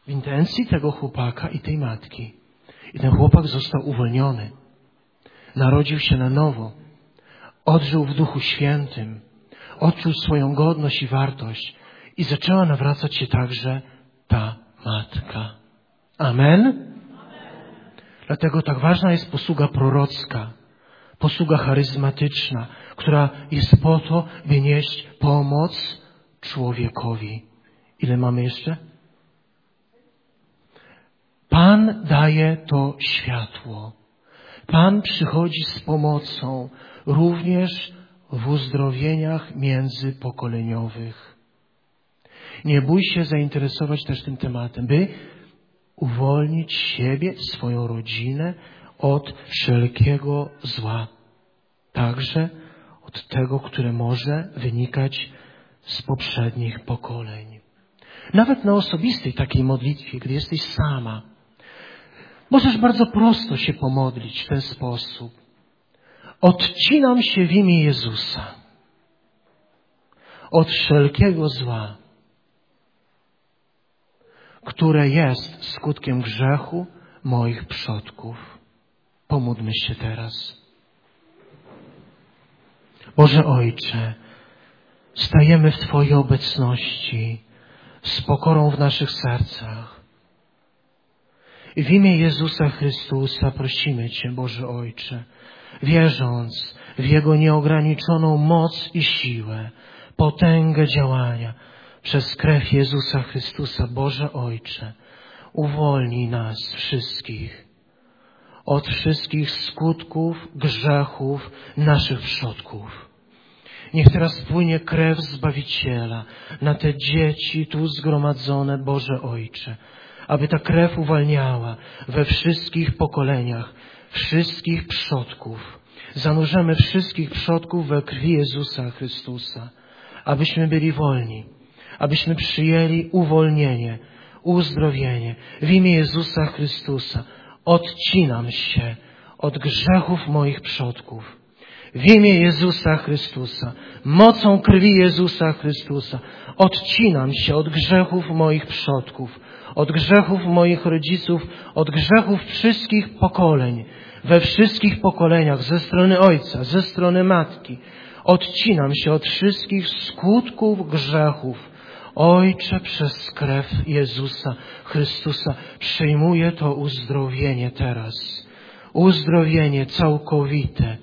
w intencji tego chłopaka i tej matki. I ten chłopak został uwolniony. Narodził się na nowo. Odżył w Duchu Świętym odczuł swoją godność i wartość i zaczęła nawracać się także ta matka. Amen? Dlatego tak ważna jest posługa prorocka, posługa charyzmatyczna, która jest po to, by nieść pomoc człowiekowi. Ile mamy jeszcze? Pan daje to światło. Pan przychodzi z pomocą również w uzdrowieniach międzypokoleniowych. Nie bój się zainteresować też tym tematem, by uwolnić siebie, swoją rodzinę od wszelkiego zła. Także od tego, które może wynikać z poprzednich pokoleń. Nawet na osobistej takiej modlitwie, gdy jesteś sama, możesz bardzo prosto się pomodlić w ten sposób. Odcinam się w imię Jezusa od wszelkiego zła, które jest skutkiem grzechu moich przodków. Pomódlmy się teraz. Boże Ojcze, stajemy w Twojej obecności z pokorą w naszych sercach. I w imię Jezusa Chrystusa prosimy Cię, Boże Ojcze, wierząc w Jego nieograniczoną moc i siłę, potęgę działania przez krew Jezusa Chrystusa, Boże Ojcze, uwolnij nas wszystkich od wszystkich skutków grzechów naszych przodków. Niech teraz płynie krew Zbawiciela na te dzieci tu zgromadzone, Boże Ojcze, aby ta krew uwalniała we wszystkich pokoleniach, wszystkich przodków. Zanurzamy wszystkich przodków we krwi Jezusa Chrystusa, abyśmy byli wolni, abyśmy przyjęli uwolnienie, uzdrowienie w imię Jezusa Chrystusa. Odcinam się od grzechów moich przodków. W imię Jezusa Chrystusa, mocą krwi Jezusa Chrystusa, odcinam się od grzechów moich przodków, od grzechów moich rodziców, od grzechów wszystkich pokoleń, we wszystkich pokoleniach, ze strony ojca, ze strony matki. Odcinam się od wszystkich skutków grzechów. Ojcze, przez krew Jezusa Chrystusa przyjmuję to uzdrowienie teraz. Uzdrowienie całkowite.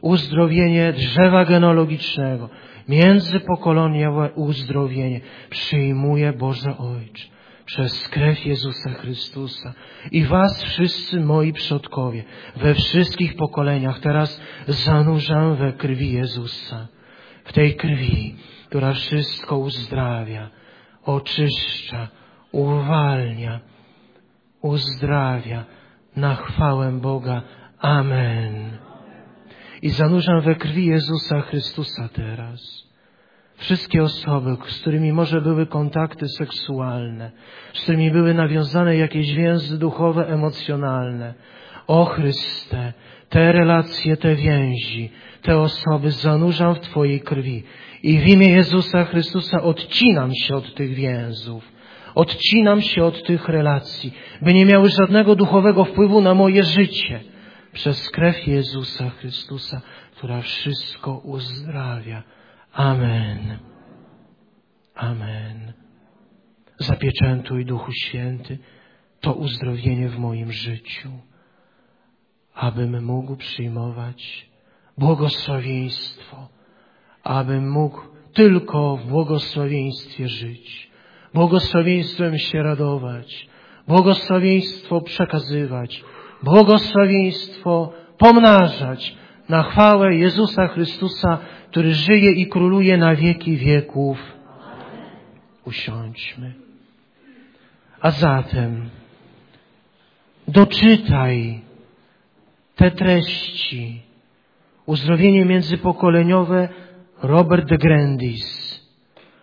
Uzdrowienie drzewa genealogicznego. Międzypokoleniowe uzdrowienie. Przyjmuję Boże Ojcze przez krew Jezusa Chrystusa i was wszyscy moi przodkowie we wszystkich pokoleniach teraz zanurzam we krwi Jezusa. W tej krwi, która wszystko uzdrawia, oczyszcza, uwalnia, uzdrawia na chwałę Boga. Amen. I zanurzam we krwi Jezusa Chrystusa teraz Wszystkie osoby, z którymi może były kontakty seksualne, z którymi były nawiązane jakieś więzy duchowe, emocjonalne. O Chryste, te relacje, te więzi, te osoby zanurzam w Twojej krwi i w imię Jezusa Chrystusa odcinam się od tych więzów. Odcinam się od tych relacji, by nie miały żadnego duchowego wpływu na moje życie. Przez krew Jezusa Chrystusa, która wszystko uzdrawia. Amen. Amen. Zapieczętuj, Duchu Święty, to uzdrowienie w moim życiu, abym mógł przyjmować błogosławieństwo, abym mógł tylko w błogosławieństwie żyć, błogosławieństwem się radować, błogosławieństwo przekazywać, błogosławieństwo pomnażać na chwałę Jezusa Chrystusa, który żyje i króluje na wieki wieków. Usiądźmy. A zatem doczytaj te treści. Uzdrowienie międzypokoleniowe Robert de Grandis.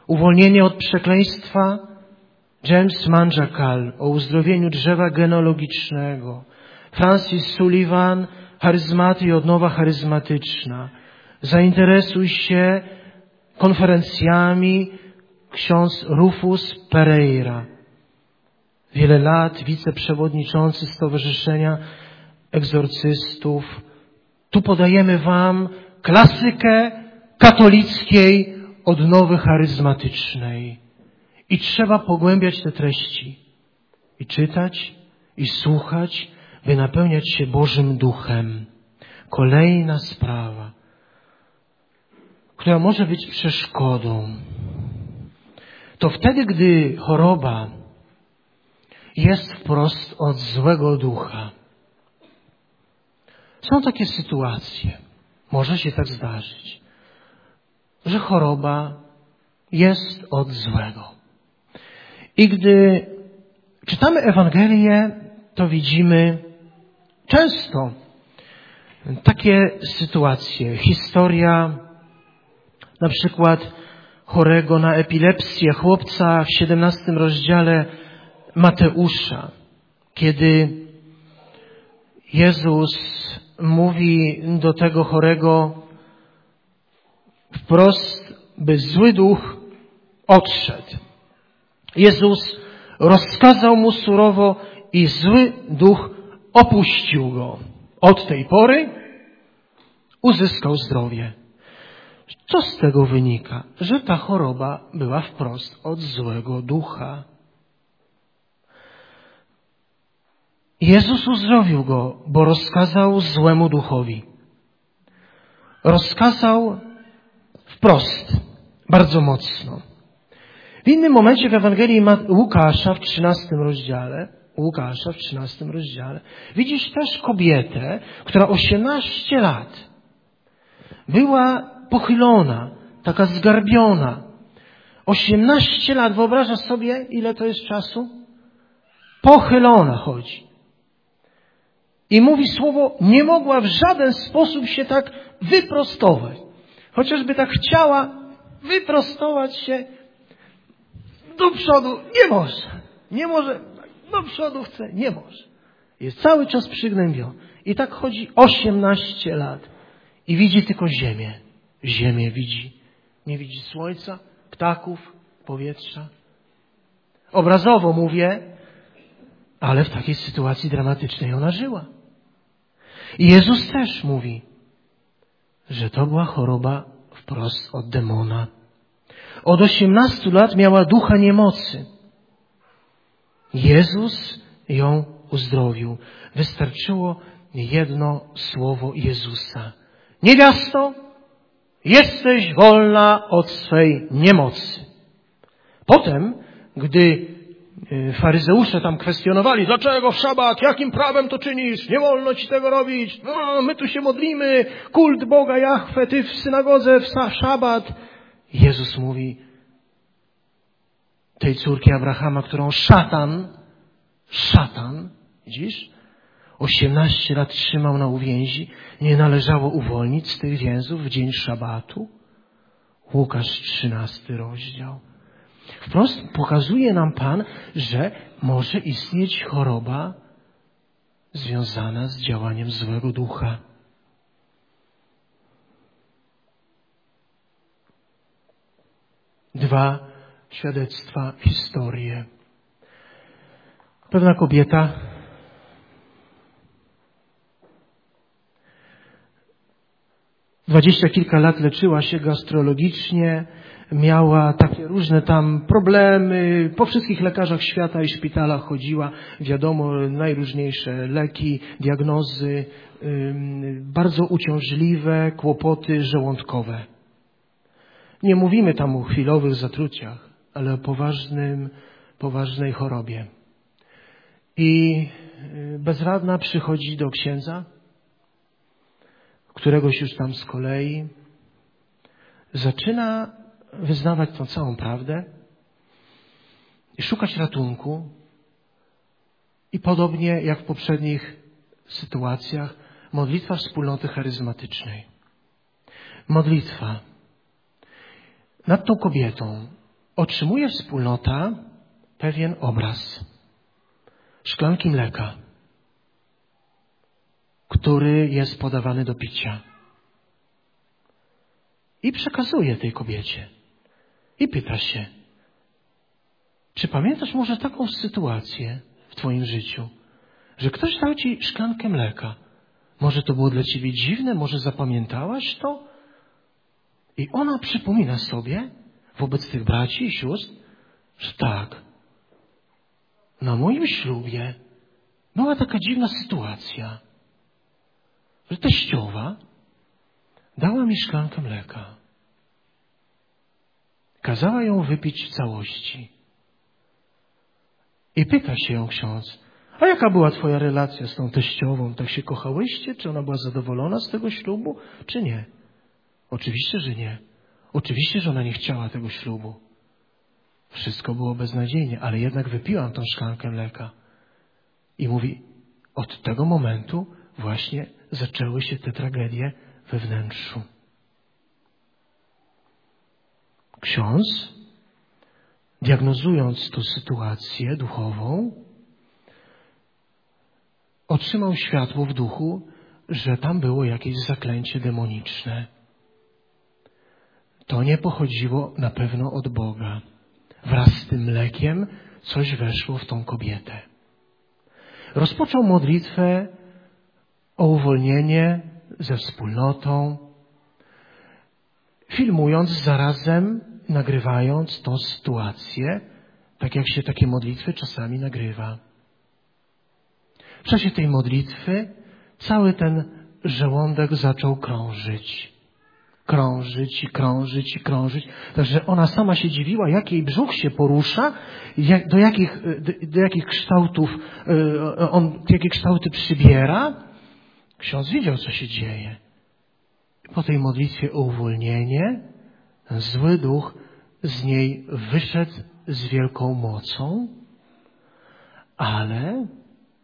Uwolnienie od przekleństwa James Manjakal o uzdrowieniu drzewa genealogicznego. Francis Sullivan, charyzmaty i odnowa charyzmatyczna. Zainteresuj się konferencjami ksiądz Rufus Pereira. Wiele lat wiceprzewodniczący Stowarzyszenia Egzorcystów. Tu podajemy Wam klasykę katolickiej odnowy charyzmatycznej. I trzeba pogłębiać te treści. I czytać, i słuchać, by napełniać się Bożym Duchem. Kolejna sprawa która może być przeszkodą, to wtedy, gdy choroba jest wprost od złego ducha. Są takie sytuacje, może się tak zdarzyć, że choroba jest od złego. I gdy czytamy Ewangelię, to widzimy często takie sytuacje. Historia na przykład chorego na epilepsję chłopca w 17 rozdziale Mateusza, kiedy Jezus mówi do tego chorego wprost, by zły duch odszedł. Jezus rozkazał mu surowo i zły duch opuścił go. Od tej pory uzyskał zdrowie. Co z tego wynika? Że ta choroba była wprost od złego ducha. Jezus uzdrowił go, bo rozkazał złemu duchowi. Rozkazał wprost, bardzo mocno. W innym momencie w Ewangelii Łukasza w 13 rozdziale, Łukasza w 13 rozdziale, widzisz też kobietę, która 18 lat była pochylona, taka zgarbiona. 18 lat, wyobrażasz sobie, ile to jest czasu? Pochylona chodzi. I mówi słowo, nie mogła w żaden sposób się tak wyprostować. Chociażby tak chciała wyprostować się do przodu, nie może. Nie może, do przodu chce, nie może. Jest cały czas przygnębiony. I tak chodzi 18 lat. I widzi tylko ziemię. Ziemię widzi. Nie widzi słońca, ptaków, powietrza. Obrazowo mówię, ale w takiej sytuacji dramatycznej ona żyła. I Jezus też mówi, że to była choroba wprost od demona. Od 18 lat miała ducha niemocy. Jezus ją uzdrowił. Wystarczyło jedno słowo Jezusa. Niewiasto, jesteś wolna od swej niemocy. Potem, gdy y, faryzeusze tam kwestionowali, dlaczego w szabat, jakim prawem to czynisz, nie wolno ci tego robić, no, my tu się modlimy, kult Boga Jahwe, ty w synagodze w szabat. Jezus mówi tej córki Abrahama, którą szatan, szatan, widzisz, 18 lat trzymał na uwięzi, nie należało uwolnić z tych więzów w dzień szabatu? Łukasz 13 rozdział. Wprost pokazuje nam Pan, że może istnieć choroba związana z działaniem złego ducha. Dwa świadectwa, historie. Pewna kobieta dwadzieścia kilka lat leczyła się gastrologicznie, miała takie różne tam problemy, po wszystkich lekarzach świata i szpitalach chodziła, wiadomo, najróżniejsze leki, diagnozy, bardzo uciążliwe kłopoty żołądkowe. Nie mówimy tam o chwilowych zatruciach, ale o poważnym, poważnej chorobie. I y, bezradna przychodzi do księdza, któregoś już tam z kolei, zaczyna wyznawać tą całą prawdę i szukać ratunku. I podobnie jak w poprzednich sytuacjach, modlitwa wspólnoty charyzmatycznej. Modlitwa nad tą kobietą otrzymuje wspólnota pewien obraz szklanki mleka, który jest podawany do picia. I przekazuje tej kobiecie. I pyta się, czy pamiętasz może taką sytuację w Twoim życiu, że ktoś dał Ci szklankę mleka? Może to było dla Ciebie dziwne, może zapamiętałaś to? I ona przypomina sobie wobec tych braci i sióstr, że tak, na moim ślubie była taka dziwna sytuacja, że teściowa dała mi szklankę mleka. Kazała ją wypić w całości. I pyta się ją ksiądz, a jaka była twoja relacja z tą teściową? Tak się kochałyście? Czy ona była zadowolona z tego ślubu, czy nie? Oczywiście, że nie. Oczywiście, że ona nie chciała tego ślubu. Wszystko było beznadziejnie, ale jednak wypiłam tą szklankę mleka. I mówi, od tego momentu właśnie zaczęły się te tragedie we wnętrzu. Ksiądz, diagnozując tę sytuację duchową, otrzymał światło w duchu, że tam było jakieś zaklęcie demoniczne. To nie pochodziło na pewno od Boga. Wraz z tym mlekiem coś weszło w tą kobietę. Rozpoczął modlitwę o uwolnienie ze wspólnotą, filmując zarazem, nagrywając tą sytuację, tak jak się takie modlitwy czasami nagrywa. W czasie tej modlitwy cały ten żołądek zaczął krążyć. Krążyć i krążyć i krążyć. Także ona sama się dziwiła, jak jej brzuch się porusza, do jakich, do jakich kształtów e, on, jakie kształty przybiera. Ksiądz widział, co się dzieje. Po tej modlitwie o uwolnienie, zły duch z niej wyszedł z wielką mocą, ale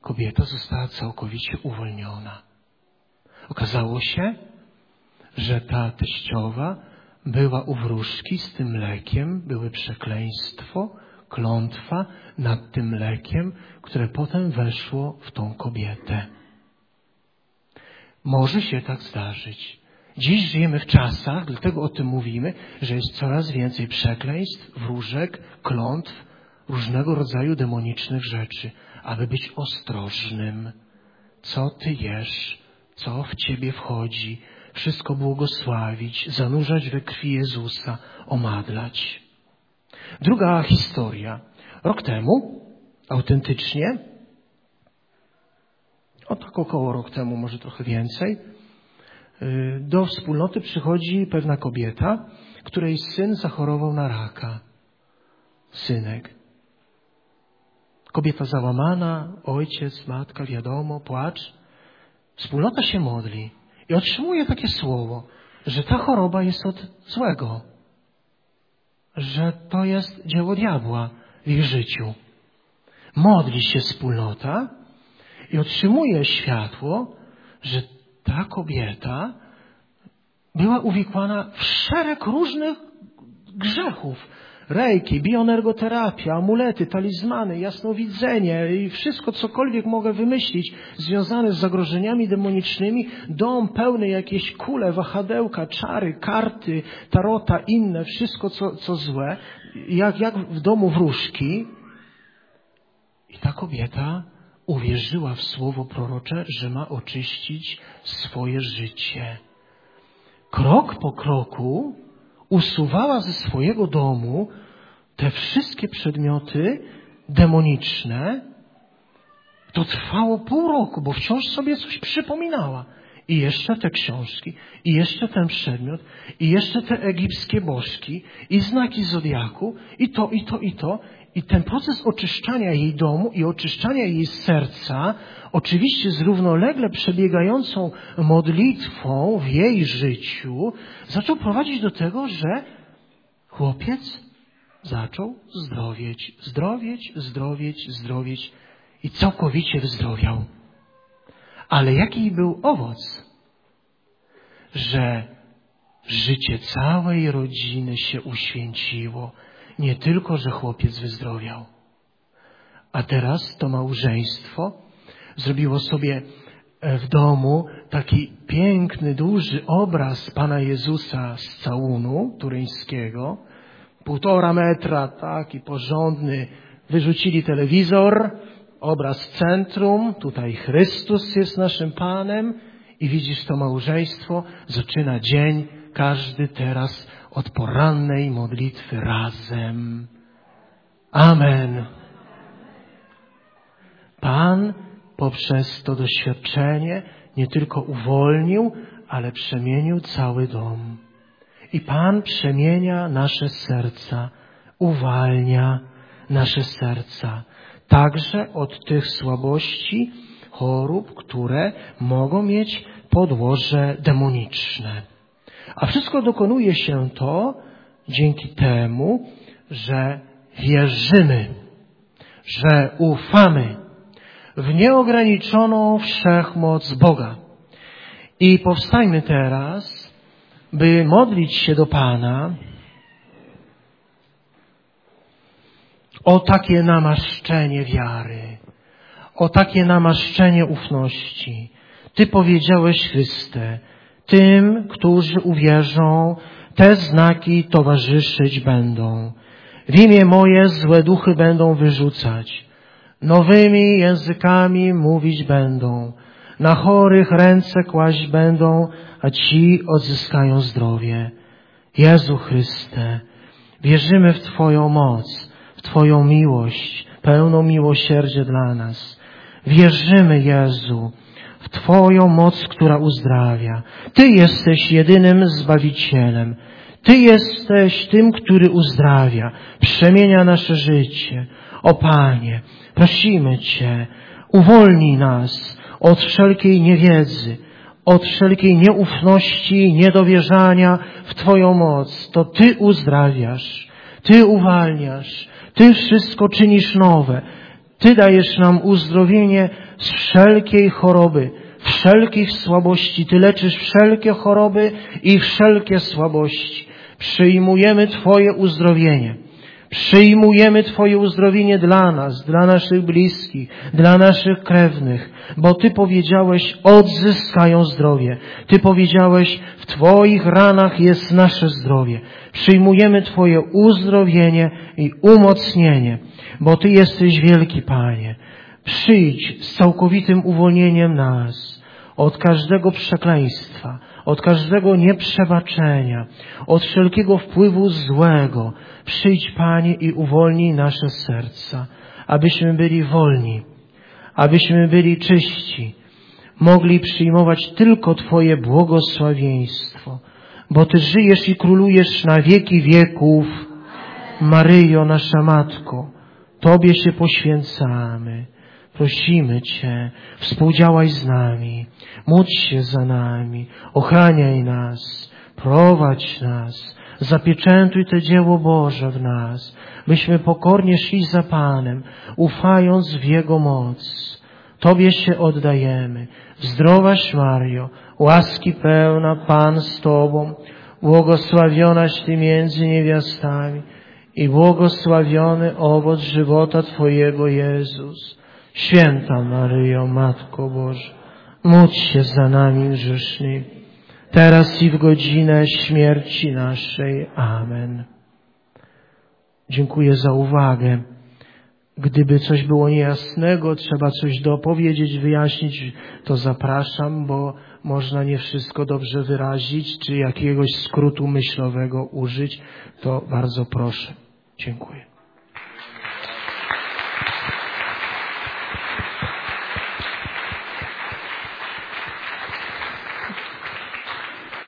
kobieta została całkowicie uwolniona. Okazało się, że ta teściowa była u wróżki z tym mlekiem, były przekleństwo, klątwa nad tym mlekiem, które potem weszło w tą kobietę. Może się tak zdarzyć. Dziś żyjemy w czasach, dlatego o tym mówimy, że jest coraz więcej przekleństw, wróżek, klątw, różnego rodzaju demonicznych rzeczy, aby być ostrożnym. Co ty jesz, co w ciebie wchodzi, wszystko błogosławić, zanurzać we krwi Jezusa, omadlać. Druga historia. Rok temu, autentycznie, o tak około rok temu, może trochę więcej, y, do wspólnoty przychodzi pewna kobieta, której syn zachorował na raka. Synek. Kobieta załamana, ojciec, matka, wiadomo, płacz. Wspólnota się modli i otrzymuje takie słowo, że ta choroba jest od złego, że to jest dzieło diabła w ich życiu. Modli się wspólnota i otrzymuje światło, że ta kobieta była uwikłana w szereg różnych grzechów, rejki, bioenergoterapia, amulety, talizmany, jasnowidzenie i wszystko, cokolwiek mogę wymyślić związane z zagrożeniami demonicznymi, dom pełny jakieś kule, wahadełka, czary, karty, tarota, inne, wszystko, co, co złe, jak, jak w domu wróżki. I ta kobieta uwierzyła w słowo prorocze, że ma oczyścić swoje życie. Krok po kroku usuwała ze swojego domu te wszystkie przedmioty demoniczne, to trwało pół roku, bo wciąż sobie coś przypominała. I jeszcze te książki, i jeszcze ten przedmiot, i jeszcze te egipskie bożki, i znaki zodiaku, i to, i to, i to. I ten proces oczyszczania jej domu i oczyszczania jej serca, oczywiście z równolegle przebiegającą modlitwą w jej życiu, zaczął prowadzić do tego, że chłopiec zaczął zdrowieć, zdrowieć, zdrowieć, zdrowieć i całkowicie wyzdrowiał. Ale jaki był owoc? Że życie całej rodziny się uświęciło. Nie tylko, że chłopiec wyzdrowiał. A teraz to małżeństwo zrobiło sobie e, w domu taki piękny, duży obraz Pana Jezusa z całunu turyńskiego, półtora metra, taki porządny. Wyrzucili telewizor, obraz centrum, tutaj Chrystus jest naszym Panem i widzisz to małżeństwo, zaczyna dzień, każdy teraz od porannej modlitwy razem. Amen. Pan poprzez to doświadczenie nie tylko uwolnił, ale przemienił cały dom. I Pan przemienia nasze serca, uwalnia nasze serca. także od tych słabości, chorób, które mogą mieć podłoże demoniczne. A wszystko dokonuje się to dzięki temu, że wierzymy, że ufamy w nieograniczoną wszechmoc Boga. I powstajmy teraz, by modlić się do Pana o takie namaszczenie wiary, o takie namaszczenie ufności. Ty powiedziałeś, Chryste, tym, którzy uwierzą, te znaki towarzyszyć będą. W imię moje złe duchy będą wyrzucać. Nowymi językami mówić będą. Na chorych ręce kłaść będą, a ci odzyskają zdrowie. Jezu Chryste, wierzymy w Twoją moc, w Twoją miłość, pełną miłosierdzie dla nas. Wierzymy, Jezu, w Twoją moc, która uzdrawia. Ty jesteś jedynym Zbawicielem. Ty jesteś tym, który uzdrawia, przemienia nasze życie. O Panie, prosimy Cię, uwolnij nas od wszelkiej niewiedzy, od wszelkiej nieufności niedowierzania w Twoją moc. To Ty uzdrawiasz, Ty uwalniasz, Ty wszystko czynisz nowe. Ty dajesz nam uzdrowienie z wszelkiej choroby, wszelkich słabości. Ty leczysz wszelkie choroby i wszelkie słabości. Przyjmujemy Twoje uzdrowienie. Przyjmujemy Twoje uzdrowienie dla nas, dla naszych bliskich, dla naszych krewnych, bo Ty powiedziałeś, odzyskają zdrowie. Ty powiedziałeś, w Twoich ranach jest nasze zdrowie. Przyjmujemy Twoje uzdrowienie i umocnienie, bo Ty jesteś wielki, Panie. Przyjdź z całkowitym uwolnieniem nas od każdego przekleństwa, od każdego nieprzebaczenia, od wszelkiego wpływu złego. Przyjdź, Panie, i uwolnij nasze serca, abyśmy byli wolni, abyśmy byli czyści, mogli przyjmować tylko Twoje błogosławieństwo, bo Ty żyjesz i królujesz na wieki wieków. Maryjo, nasza Matko, Tobie się poświęcamy. Prosimy Cię, współdziałaj z nami, módl się za nami, ochraniaj nas, prowadź nas, zapieczętuj to dzieło Boże w nas, byśmy pokornie szli za Panem, ufając w Jego moc. Tobie się oddajemy. Zdrowaś Mario, łaski pełna Pan z Tobą, błogosławionaś Ty między niewiastami i błogosławiony owoc żywota Twojego Jezus. Święta Maryjo, Matko Boża, módl się za nami grzesznymi, teraz i w godzinę śmierci naszej. Amen. Dziękuję za uwagę. Gdyby coś było niejasnego, trzeba coś dopowiedzieć, wyjaśnić, to zapraszam, bo można nie wszystko dobrze wyrazić, czy jakiegoś skrótu myślowego użyć, to bardzo proszę. Dziękuję.